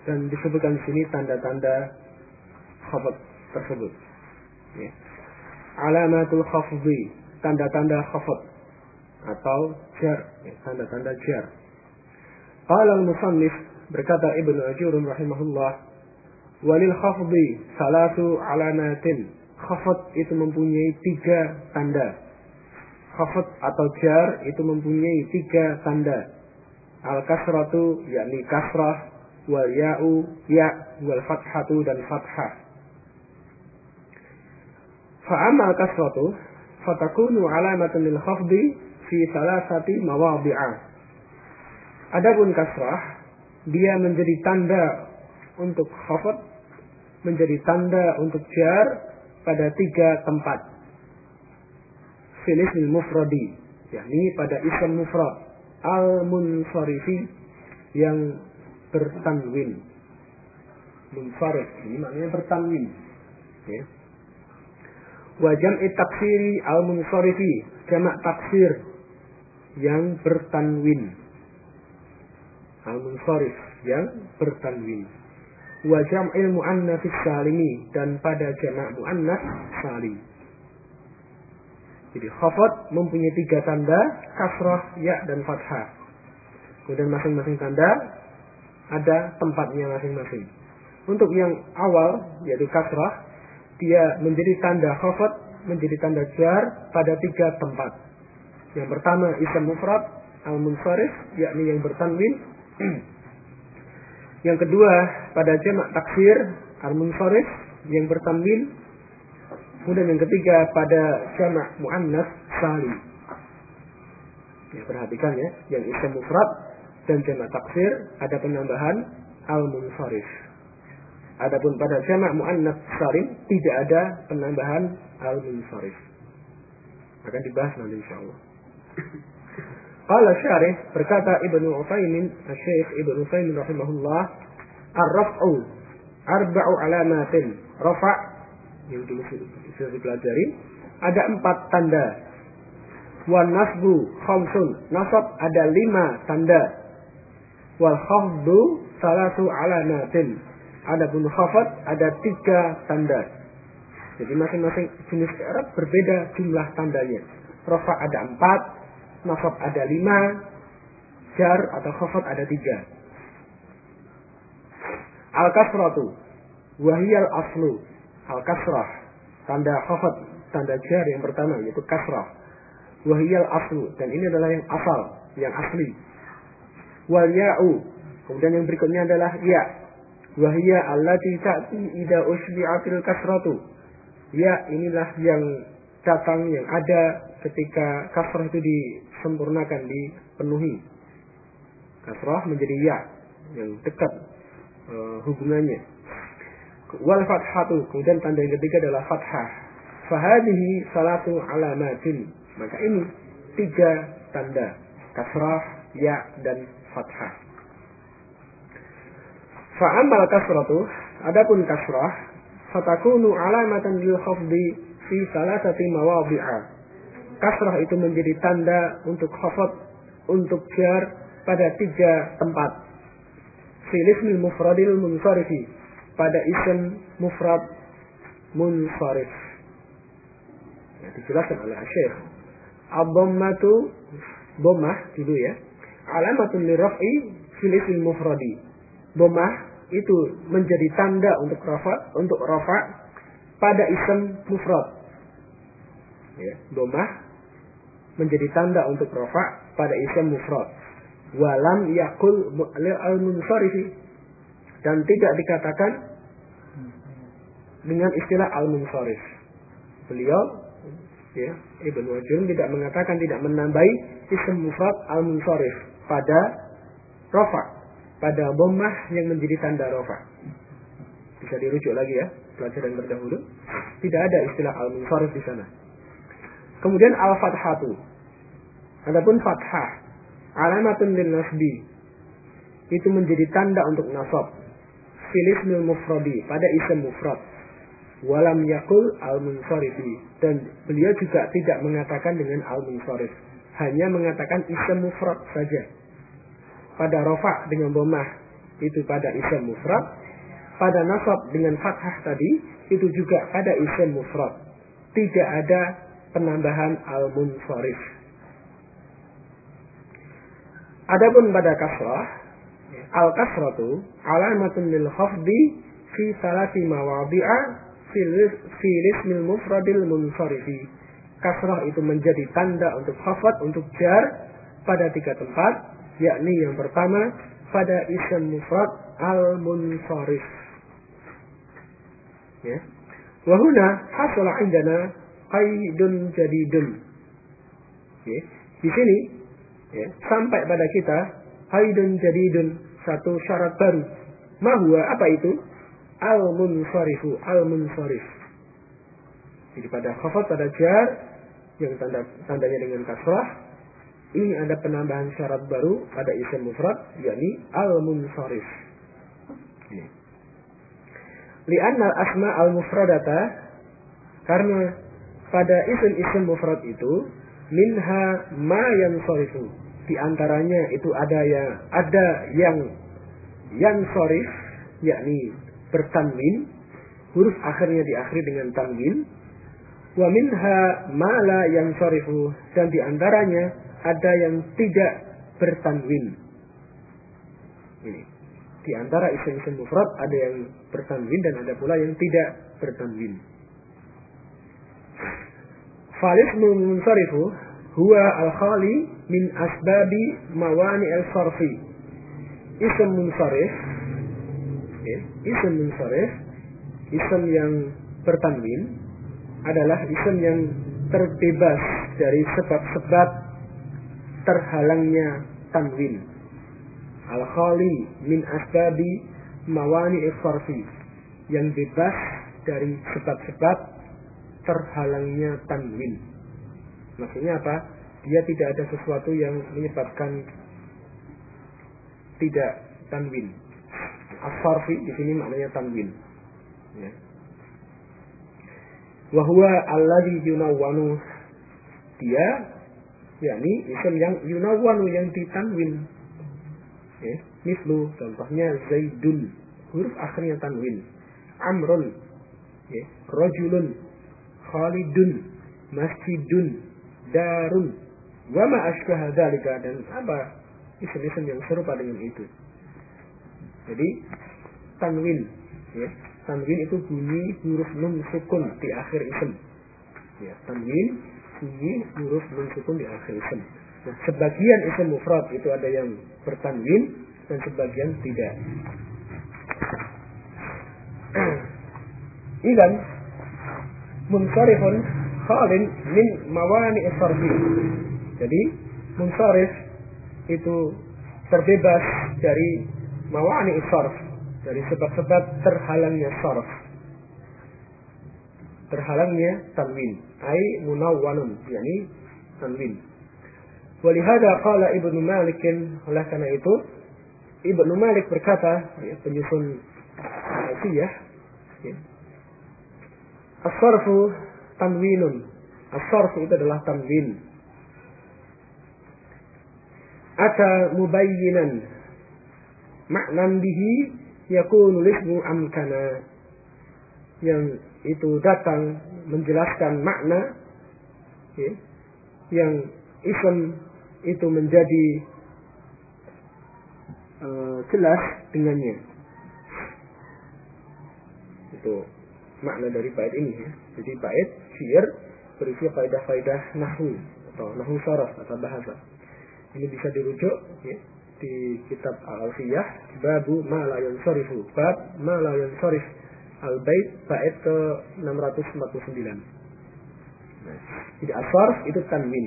Dan disebutkan di sini tanda-tanda khafd tersebut. Ya alamatul khafdi, tanda-tanda khafd atau jar, ya, tanda-tanda jar. Qala al-musannif berkata Ibnu Ajurum rahimahullah, walil khafdi salatu alamatin. Khafd itu mempunyai tiga tanda. Khafd atau jar itu mempunyai tiga tanda. Al-kasratu yakni kasrah, wal ya'u ya, wal fathatu dan fathah. Fa'amal kasratu fatakunu alamatan lil khafdi fi salasati mawadhi'a. Adapun kasrah dia menjadi tanda untuk khafd, menjadi tanda untuk jar pada tiga tempat. filis mufradi yakni pada isim mufrad al munsarifi yang bertanwin munsarif ini maknanya bertanwin ya wa jam'i taksiri al munsarifi jamak taksir yang bertanwin al munsarif yang bertanwin wa jam'il muannats salimi dan pada jamak muannats salim. Jadi khafat mempunyai tiga tanda, kasrah, ya dan fathah. Kemudian masing-masing tanda ada tempatnya masing-masing. Untuk yang awal yaitu kasrah, dia menjadi tanda khafat, menjadi tanda jar pada tiga tempat. Yang pertama ism mufrad al-munsharif yakni yang bertanwin Yang kedua, pada jamak taksir al-munsharif yang bertambil. Kemudian yang ketiga pada jamak muannas salim. Ya, perhatikan ya, yang isim mufrad dan jamak taksir ada penambahan al-munsharif. Adapun pada jamak muannas salim tidak ada penambahan al-munsharif. Akan dibahas nanti insyaallah. Qala syarih berkata Ibnu Utsaimin, Syekh Ibnu Utsaimin rahimahullah, ar-raf'u arba'u alamatin. Rafa' yang dulu sudah dipelajari ada empat tanda. Wa nasbu khamsun. Nasab ada lima tanda. Wal khafdu salatu alamatin. Adapun khafat ada tiga tanda. Jadi masing-masing jenis Arab berbeda jumlah tandanya. Rafa ada empat, nasab ada lima, jar atau khafat ada tiga. Al kasratu wahiyal aslu. Al kasrah tanda khafat, tanda jar yang pertama yaitu kasrah. Wahiyal aslu dan ini adalah yang asal, yang asli. Wal ya'u kemudian yang berikutnya adalah ya. Wahiyya allati ta'ti ida usbi'atil kasratu. Ya inilah yang datang yang ada ketika kasrah itu disempurnakan, dipenuhi. Kasrah menjadi ya yang dekat uh, hubungannya. Wal fathatu, kemudian tanda yang ketiga adalah fathah. Fahadihi salatu alamatin. Maka ini tiga tanda. Kasrah, ya, dan fathah. Fa'amal kasratu, adapun kasrah, fatakunu alamatan lil khafdi fi salasati mawadhi'a kasrah itu menjadi tanda untuk khafat, untuk jar pada tiga tempat. Filismil mufradil munsarifi pada isim mufrad munsarif. Ya, dijelaskan oleh Syekh. Abdammatu bomah dulu ya. Alamatun liraf'i filismil mufradi. Bomah itu menjadi tanda untuk rafa untuk rafa pada isim mufrad. Ya, domah menjadi tanda untuk rofa pada isim mufrad. Walam yakul al munsarifi dan tidak dikatakan dengan istilah al munsarif. Beliau ya Ibnu Wajun tidak mengatakan tidak menambahi isim mufrad al munsarif pada rofa pada bomah yang menjadi tanda rofa. Bisa dirujuk lagi ya pelajaran terdahulu. Tidak ada istilah al munsarif di sana. Kemudian al-fathatu. Adapun fathah alamatun lil nasbi itu menjadi tanda untuk nasab. Filis mil mufradi pada isim mufrad. Walam yakul al munsarifi dan beliau juga tidak mengatakan dengan al munsarif. Hanya mengatakan isim mufrad saja. Pada rofa dengan bomah itu pada isim mufrad. Pada nasab dengan fathah tadi itu juga pada isim mufrad. Tidak ada penambahan al-munsharif. Adapun pada kasrah, al-kasratu alamatun lil khafdi fi salati mawadhi'a fi ismil mufradil munsarifi. Kasrah itu menjadi tanda untuk khafat, untuk jar pada tiga tempat, yakni yang pertama pada isim mufrad al-munsarif. Ya. Wahuna hasala indana qaidun jadidun. Ya. Di sini ya, sampai pada kita qaidun jadidun satu syarat baru. Mahua apa itu? Al munsarifu, al munsarif. Jadi pada khafat pada jar yang tanda tandanya dengan kasrah ini ada penambahan syarat baru pada isim mufrad yakni al-munsharif. Lianna al-asma al-mufradata karena pada isim-isim mufrad itu minha ma yang sorifu di antaranya itu ada yang ada yang yang sorif yakni bertanwin huruf akhirnya diakhiri dengan tanwin. Wa minha ma la yang sorifu dan di antaranya ada yang tidak bertanwin ini di antara isim-isim mufrad ada yang bertanwin dan ada pula yang tidak bertanwin Falismu munsarifu huwa al-khali min asbabi mawani al-sarfi. Ism munsarif, okay. ism munsarif, ism yang bertanwin adalah ism yang terbebas dari sebab-sebab terhalangnya tanwin. Al-khali min asbabi mawani al-sarfi yang bebas dari sebab-sebab terhalangnya tanwin. Maksudnya apa? Dia tidak ada sesuatu yang menyebabkan tidak tanwin. Asfarfi di sini maknanya tanwin. Ya. Wahwa alladhi yunawwanu dia yakni isim yang yunawwanu yang ditanwin. Ya, mislu contohnya Zaidun huruf akhirnya tanwin. Amrun ya, rajulun khalidun, masjidun, darun, wa ma dzalika dan apa isim-isim yang serupa dengan itu. Jadi tanwin ya. Tanwin itu bunyi huruf nun sukun di akhir isim. Ya, tanwin bunyi huruf nun sukun di akhir isim. Nah, sebagian isim mufrad itu ada yang bertanwin dan sebagian tidak. Ilan munsarifun khalin min mawani sarfi. Jadi munsarif itu terbebas dari mawani sarf, dari sebab-sebab terhalangnya sarf. Terhalangnya tanwin, ai munawwanun, yakni tanwin. Walihada qala Ibnu Malik oleh itu Ibnu Malik berkata penyusun Alfiyah ya, As-sarfu tanwinun. Itu adalah tanwin. Mubayyinan. Maknan bihi yakunu lismu amkana. Yang itu datang menjelaskan makna ya, yang ism itu menjadi uh, jelas dengannya. Itu makna dari bait ini ya. Jadi bait syair berisi faedah-faedah nahwu atau nahwu syaraf atau bahasa. Ini bisa dirujuk ya, di kitab Al-Alfiyah babu ma la bab ma la al-bait bait ke 649. Nah, jadi asarf itu tanwin.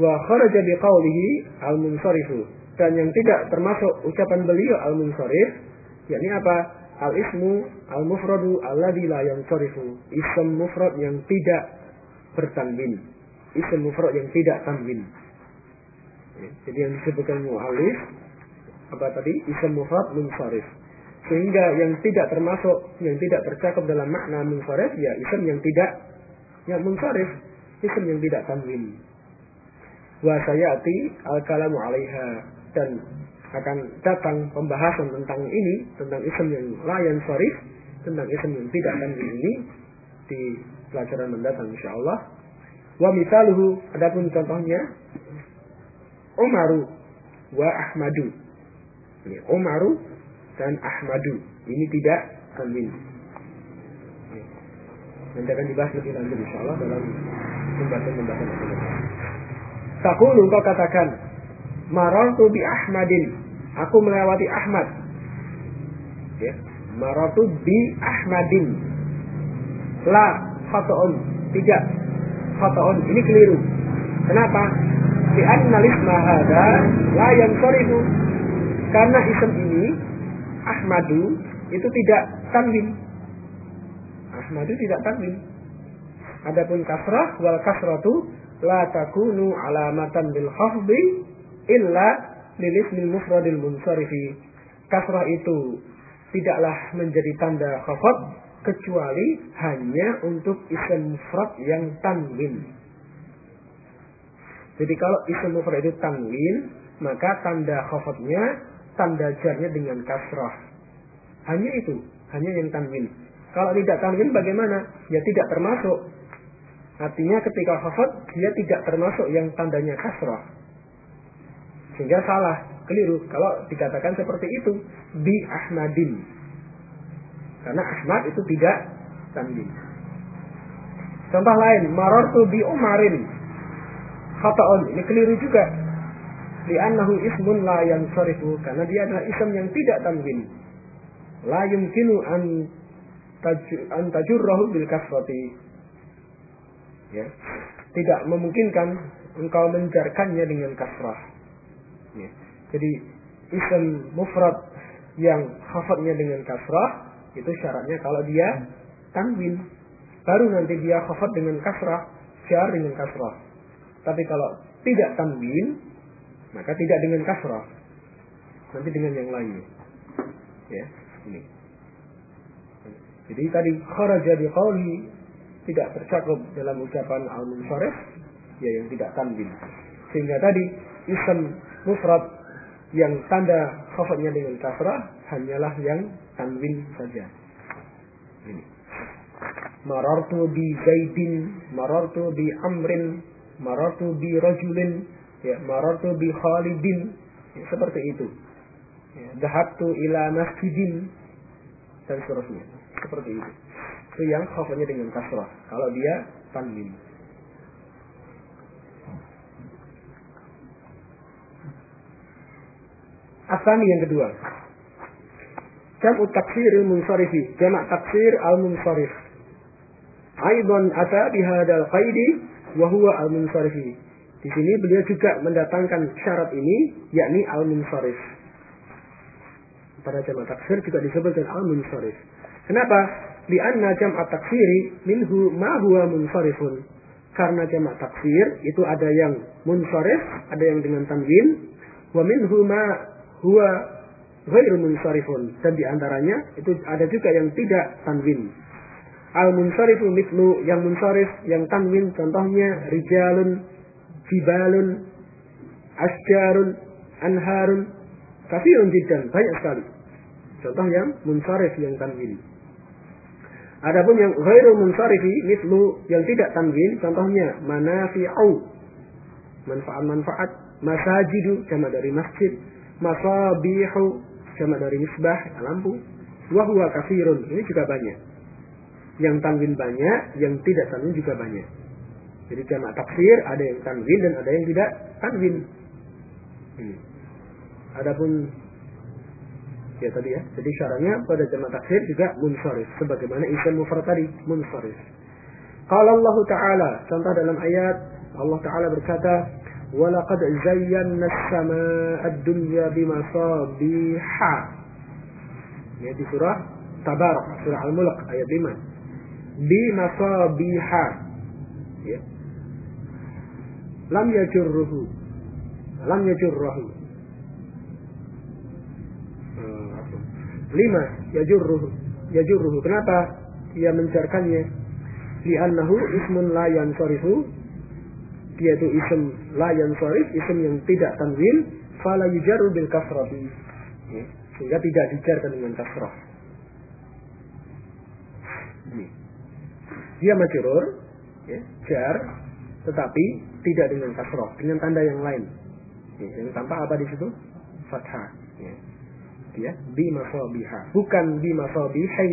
Wa kharaja bi qawlihi al-munsarifu. Dan yang tidak termasuk ucapan beliau al-munsarif yakni apa? al ismu al mufradu alladhi la yansarifu. Ism mufrad yang tidak bertanwin. Ism mufrad yang tidak tanwin. Jadi yang disebutkan mu'alif apa tadi? Ism mufrad munsarif sehingga yang tidak termasuk yang tidak tercakup dalam makna munsarif ya ism yang tidak yang munsarif ism yang tidak tanwin wa sayati al kalamu alaiha dan akan datang pembahasan tentang ini, tentang ism yang layan sorif, tentang ism yang tidak dan ini di pelajaran mendatang insya Allah. Wa misaluhu, adapun contohnya Umaru wa Ahmadu. Ini Umaru dan Ahmadu. Ini tidak tanwin. Nanti akan dibahas lebih lanjut insya Allah dalam pembahasan-pembahasan datang. Takulu kau katakan, Marartu bi Ahmadin aku melewati Ahmad. Ya. Maratu bi Ahmadin. La khato'un. Tidak. Khato'un. Ini keliru. Kenapa? Di anna lisma hada la yang itu. Karena ism ini Ahmadu itu tidak tanwin. Ahmadu tidak tanwin. Adapun kasrah wal kasratu la takunu alamatan bil khafdi illa lil ismil mufradil munsarifi. Kasrah itu tidaklah menjadi tanda khafad kecuali hanya untuk isim mufrad yang tanwin. Jadi kalau isim mufrad itu tanwin, maka tanda khafadnya, tanda jarnya dengan kasrah. Hanya itu, hanya yang tanwin. Kalau tidak tanwin bagaimana? Ya tidak termasuk. Artinya ketika khafad dia tidak termasuk yang tandanya kasrah. Sehingga salah, keliru kalau dikatakan seperti itu bi Ahmadin. Karena Ahmad itu tidak tanwin. Contoh lain, marartu bi Umarin. Khata'un, ini keliru juga. Li'annahu ismun la yang sarifu. Karena dia adalah ism yang tidak tanwin. La yumkinu an, an tajurrahu bil kasrati. Ya. Tidak memungkinkan engkau menjarkannya dengan kasrah. Ya. Jadi ism mufrad yang khafadnya dengan kasrah itu syaratnya kalau dia tanwin. Baru nanti dia khafad dengan kasrah, jar dengan kasrah. Tapi kalau tidak tanwin, maka tidak dengan kasrah. Nanti dengan yang lain. Ya, ini. Jadi tadi kharaja biqauli tidak tercakup dalam ucapan al-munsharif ya yang tidak tanwin. Sehingga tadi ism mufrad yang tanda khafadnya dengan kasrah hanyalah yang tanwin saja. Ini. Marartu bi Zaidin, marartu bi Amrin, marartu bi rajulin, ya, marartu bi Khalidin, ya, seperti itu. Dahabtu ila masjidin dan seterusnya. Seperti itu. Itu yang khafadnya dengan kasrah. Kalau dia tanwin. Asani yang kedua. Jam'u taksir al-munsarifi. Jamak taksir al-munsarif. Aidan ata bihadal qaidi wa huwa al-munsarifi. Di sini beliau juga mendatangkan syarat ini yakni al-munsarif. Pada jamak taksir juga disebutkan al-munsarif. Kenapa? Di anna jam'at taksiri minhu ma huwa munsarifun. Karena jamak taksir itu ada yang munsarif, ada yang dengan tanwin, wa minhu ma huwa ghairu munsarifun dan di antaranya itu ada juga yang tidak tanwin. Al munsarifu mitlu yang munsarif yang tanwin contohnya rijalun, jibalun, asjarun, anharun, kafirun jiddan banyak sekali. Contoh yang munsarif yang tanwin. Adapun yang ghairu munsarifi mitlu yang tidak tanwin contohnya manafi'u. Manfaat-manfaat. Masajidu sama dari masjid. Masabihu sama dari misbah lampu. Wahwa kafirun ini juga banyak. Yang tanwin banyak yang tidak tanwin juga banyak. Jadi jamak taksir ada yang tanwin dan ada yang tidak tanwin. Hmm. adapun ya tadi ya jadi syaratnya pada jamak taksir juga munsharif sebagaimana isim mufrad tadi munsharif kalau Allah Ta'ala contoh dalam ayat Allah Ta'ala berkata ولقد زينا السماء الدنيا بمصابيح ya di surah Tabarak surah Al-Mulk ayat 5 bimasabiha ya lam yajurruhu lam yajurruhu lima yajurruhu yajurruhu kenapa dia mencarkannya li'annahu ismun la yansarifu dia itu ism la yansarif, ism yang tidak tanwin, fala yujaru bil kasrati. Ya, sehingga tidak dijarkan dengan kasrah. Dia majrur, ya, jar, tetapi tidak dengan kasrah, dengan tanda yang lain. Ya, yang tampak apa di situ? Fathah. Ya. Dia bi masabiha, bukan bi masabihai,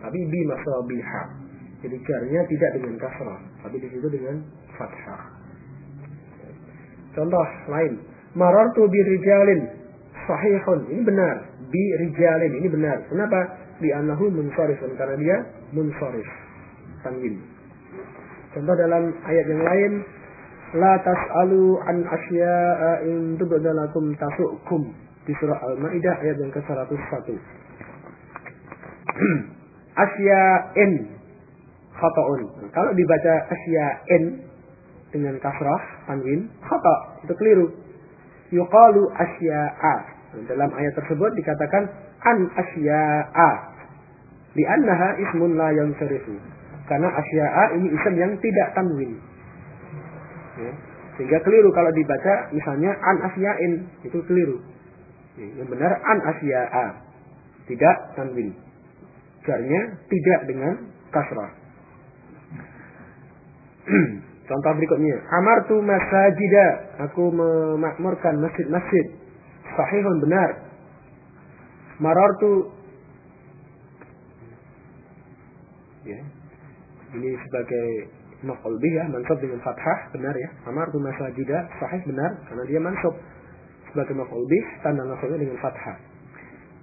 tapi bi masabiha. Jadi jarnya tidak dengan kasrah, tapi di situ dengan fathah. Contoh lain, marartu bi rijalin sahihun. Ini benar. Bi rijalin ini benar. Kenapa? Di anahu munsharifun karena dia munsharif. Tanwin. Contoh dalam ayat yang lain, la tas'alu an asya'a in tubda lakum tasukum di surah Al-Maidah ayat yang ke-101. Asya'in Khotoun. Kalau dibaca asya'in dengan kasrah, tanwin, khoto. Itu keliru. Yuqalu asya'a. Dalam ayat tersebut dikatakan an asya'a. Liannaha ismun la yang serifu. Karena asya'a ini isim yang tidak tanwin. Ya. Sehingga keliru kalau dibaca misalnya an asya'in. Itu keliru. Ya. Yang benar an asya'a. Tidak tanwin. Jarnya tidak dengan kasrah. Contoh berikutnya, amartu masajida, aku memakmurkan masjid-masjid. Sahihun benar. Marartu ya. Ini sebagai maf'ul ya, mansub dengan fathah, benar ya. Amartu masajida, sahih benar karena dia mansub sebagai maf'ul bih, tanda nasabnya dengan fathah.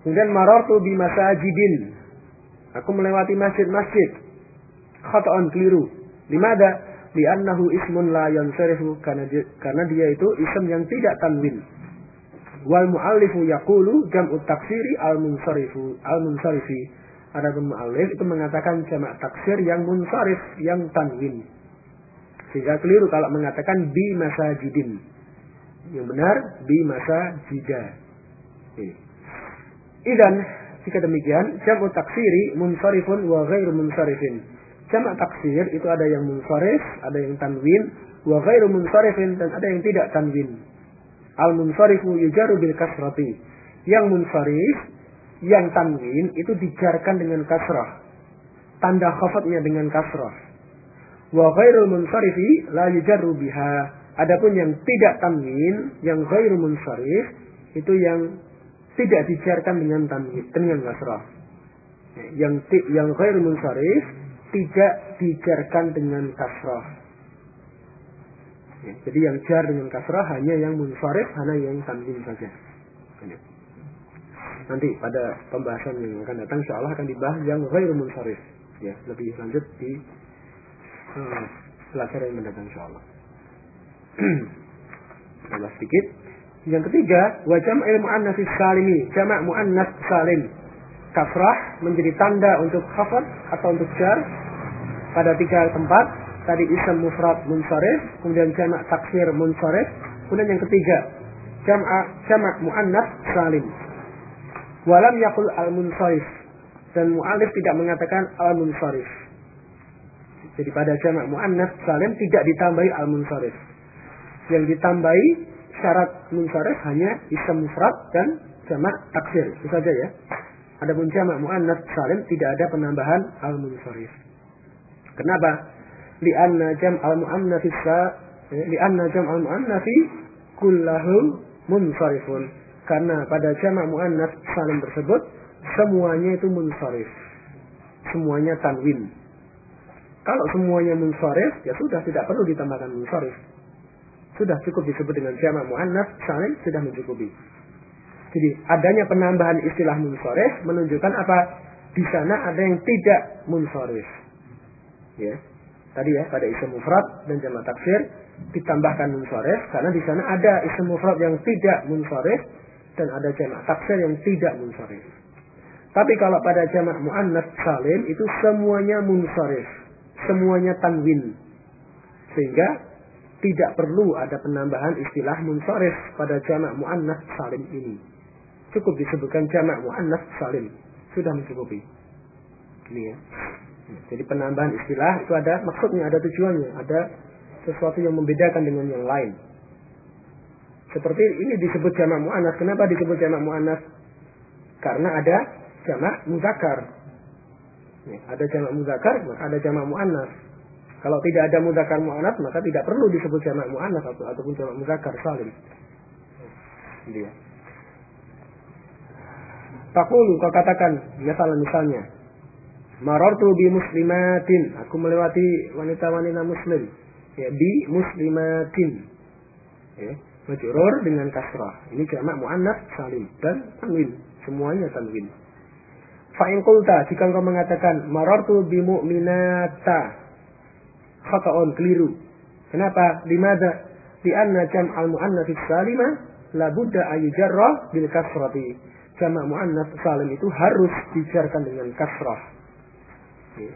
Kemudian marartu bi masajidin. Aku melewati masjid-masjid. Khata'an keliru. Limada? li'annahu ismun la yansarifu karena dia, karena dia itu ism yang tidak tanwin. Wal muallifu yaqulu jam'u taksiri al munsarifu al munsarifi. Adapun muallif itu mengatakan jamak taksir yang munsarif yang tanwin. Sehingga keliru kalau mengatakan bi masajidin. Yang benar bi masajida. Idan jika demikian jam'u taksiri munsarifun wa ghairu munsarifin Jamak taksir itu ada yang munsharif, ada yang tanwin, wa ghairu munsharifin dan ada yang tidak tanwin. Al munsharifu yujaru bil kasrati. Yang munsharif, yang tanwin itu dijarkan dengan kasrah. Tanda khafatnya dengan kasrah. Wa ghairu munsharifi la yujarru biha. Adapun yang tidak tanwin, yang ghairu munsharif itu yang tidak dijarkan dengan tanwin dengan kasrah. Yang yang ghairu munsharif tidak dijarkan dengan kasrah. Jadi yang jar dengan kasrah hanya yang munsharif, hanya yang tanwin saja. Nanti pada pembahasan yang akan datang, insya Allah akan dibahas yang ghairu munsharif. Ya, lebih lanjut di uh, pelajaran yang mendatang insya Allah. Tambah sedikit. Yang ketiga, wajam ilmu annasis salimi, jamak muannas salim. Kasrah menjadi tanda untuk khafat atau untuk jar. Pada tiga tempat tadi isam mufrad munsharif kemudian jamak taksir munsharif kemudian yang ketiga jamak jamak muannats salim. Walam yakul al munsharif dan mu'alif tidak mengatakan al munsharif jadi pada jamak muannats salim tidak ditambahi al munsharif yang ditambahi syarat munsharif hanya isam mufrad dan jamak taksir itu saja ya Adapun jamak muannats salim tidak ada penambahan al munsharif. Kenapa? Lianna jam al muannats eh, lianna jam al muannats kullahu munsharifun. Karena pada jamak muannats salim tersebut semuanya itu munsharif. Semuanya tanwin. Kalau semuanya munsharif, ya sudah tidak perlu ditambahkan munsharif. Sudah cukup disebut dengan jamak muannats salim sudah mencukupi. Jadi adanya penambahan istilah munsorif menunjukkan apa? Di sana ada yang tidak munsorif. Ya. Tadi ya pada isim mufrad dan jamak taksir ditambahkan munsorif karena di sana ada isim mufrad yang tidak munsorif dan ada jamak taksir yang tidak munsorif. Tapi kalau pada jamak muannas salim itu semuanya munsorif, semuanya tanwin. Sehingga tidak perlu ada penambahan istilah munsorif pada jamak muannas salim ini. Cukup disebutkan jamak muannas salim. Sudah mencukupi. Ini ya. Jadi penambahan istilah itu ada maksudnya, ada tujuannya, ada sesuatu yang membedakan dengan yang lain. Seperti ini disebut jamak muannas. Kenapa disebut jamak muannas? Karena ada jamak muzakkar. Ya, ada jamak muzakkar, maka ada jamak muannas. Kalau tidak ada muzakkar muannas, maka tidak perlu disebut jamak muannas atau ataupun jamak muzakkar salim. Dia. Takulu kau katakan, misalnya misalnya, marartu bi muslimatin, aku melewati wanita-wanita muslim, ya bi muslimatin. Ya, majrur dengan kasrah. Ini jamak muannats salim dan tanwin, semuanya tanwin. Fa in qulta, jika engkau mengatakan marartu bi mu'minata, khata'un keliru. Kenapa? Dimada? Di anna jam'al muannats salima la budda ayujarra bil kasrati jamak muannas salim itu harus dijarkan dengan kasrah.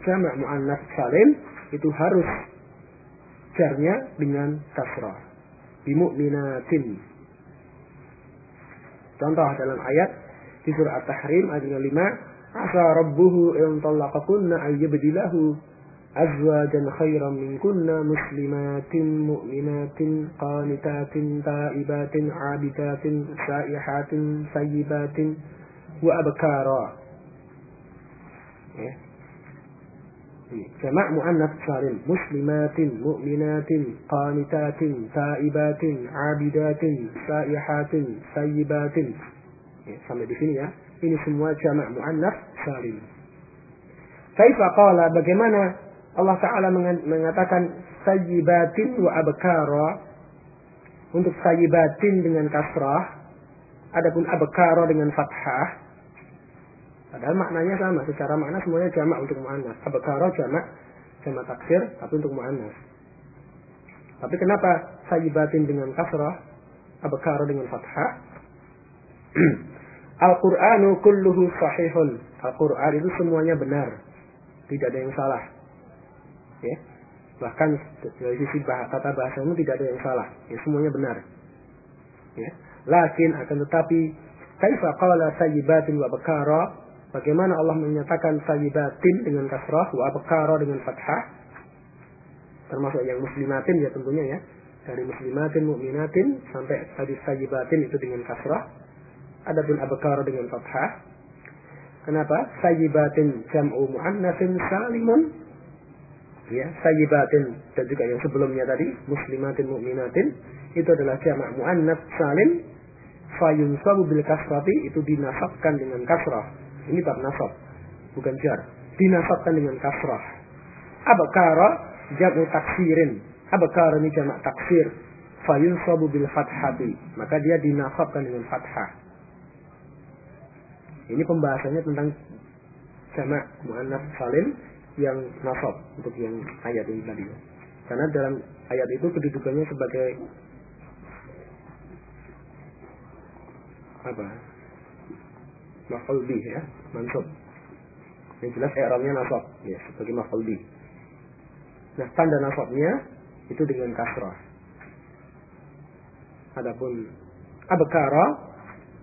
jamak muannas salim itu harus jarnya dengan kasrah. Bimu'minatin. Contoh dalam ayat di surah At-Tahrim ayat 5, "Asa rabbuhu in talaqakunna ayyabdilahu azwajan khairan minkunna muslimatin mu'minatin qanitatin taibatin abidatin saihatin sayyibatin wa abkara." Ya. Jamak muannats salim muslimatin mu'minatin qanitatin taibatin abidatin saihatin sayyibatin ya, sampai di sini ya ini semua jamak muannats salim Kaifa qala bagaimana Allah taala mengatakan sayyibatin wa abkara untuk sayyibatin dengan kasrah adapun abkara dengan fathah Padahal maknanya sama, secara makna semuanya jamak untuk mu'annas. Abakara jamak, jamak taksir, tapi untuk mu'annas. Tapi kenapa sayibatin dengan kasrah, abakara dengan fathah? Al-Qur'anu kulluhu sahihun. Al-Qur'an itu semuanya benar. Tidak ada yang salah. Ya. Bahkan dari sisi bah tata bahasanya tidak ada yang salah. Ya, semuanya benar. Ya. Lakin akan tetapi kaifa qala sayyibatin wa bakara Bagaimana Allah menyatakan sayyibatin dengan kasrah, wa abkara dengan fathah. Termasuk yang muslimatin ya tentunya ya. Dari muslimatin, mu'minatin sampai tadi sayyibatin itu dengan kasrah. Adapun abkara dengan fathah. Kenapa? Sayyibatin jam'u mu'annasin salimun. Ya, sayyibatin dan juga yang sebelumnya tadi muslimatin, mu'minatin itu adalah jamak mu'annats salim fayunsabu bil kasrati itu dinasabkan dengan kasrah ini bab nasab, bukan jar. Dinasabkan dengan kasrah. Abakara jamu taksirin. Abakara ini jamak taksir. Fayunsabu bil fathati. Maka dia dinasabkan dengan fathah. Ini pembahasannya tentang jamak mu'annas salim yang nasab untuk yang ayat ini tadi. Karena dalam ayat itu kedudukannya sebagai apa? bih ya, mansub. Yang jelas i'rabnya nasab ya, sebagai bih. Nah, tanda nasabnya itu dengan kasrah. Adapun abkara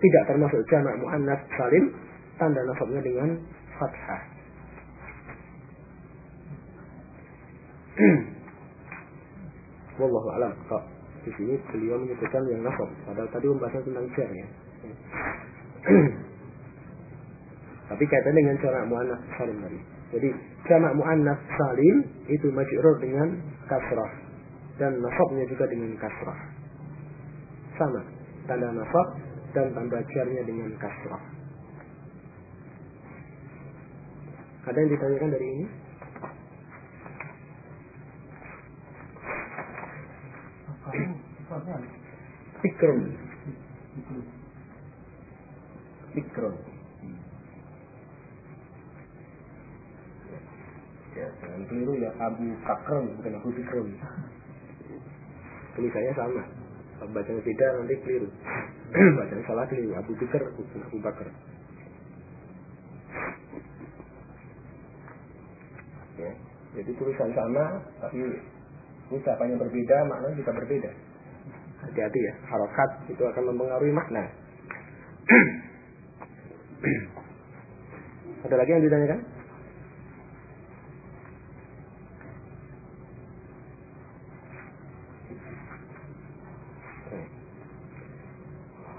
tidak termasuk jamak muannas salim, tanda nasabnya dengan fathah. Wallahu alam. Kok di sini beliau menyebutkan yang nasab. Padahal tadi pembahasan tentang jar ya. Tapi kaitan dengan jamak muannas salim tadi. Jadi jamak muannas salim itu majrur dengan kasrah dan nasabnya juga dengan kasrah. Sama, tanda nasab dan tanda jarnya dengan kasrah. Ada yang ditanyakan dari ini? Fikron. Fikron. Ya, jangan keliru ya Abu Bakr bukan Abu Bakr. Tulisannya sama. Bacanya beda nanti keliru. Bacanya salah keliru. Abu Bakr bukan Abu Bakr. Ya, jadi tulisan sama tapi ucapannya berbeda, maknanya juga berbeda. Hati-hati ya, harokat itu akan mempengaruhi makna. Ada lagi yang ditanyakan?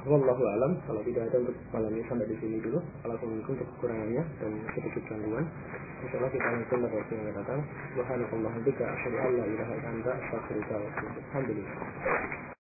Wallahu alam kalau tidak ada untuk malam ini sampai di sini dulu. Kalau untuk kekurangannya dan sedikit gangguan. Insyaallah kita lanjutkan pada waktu yang akan datang. Subhanallah bika asyhadu an la ilaha illa anta astaghfiruka wa atubu Alhamdulillah.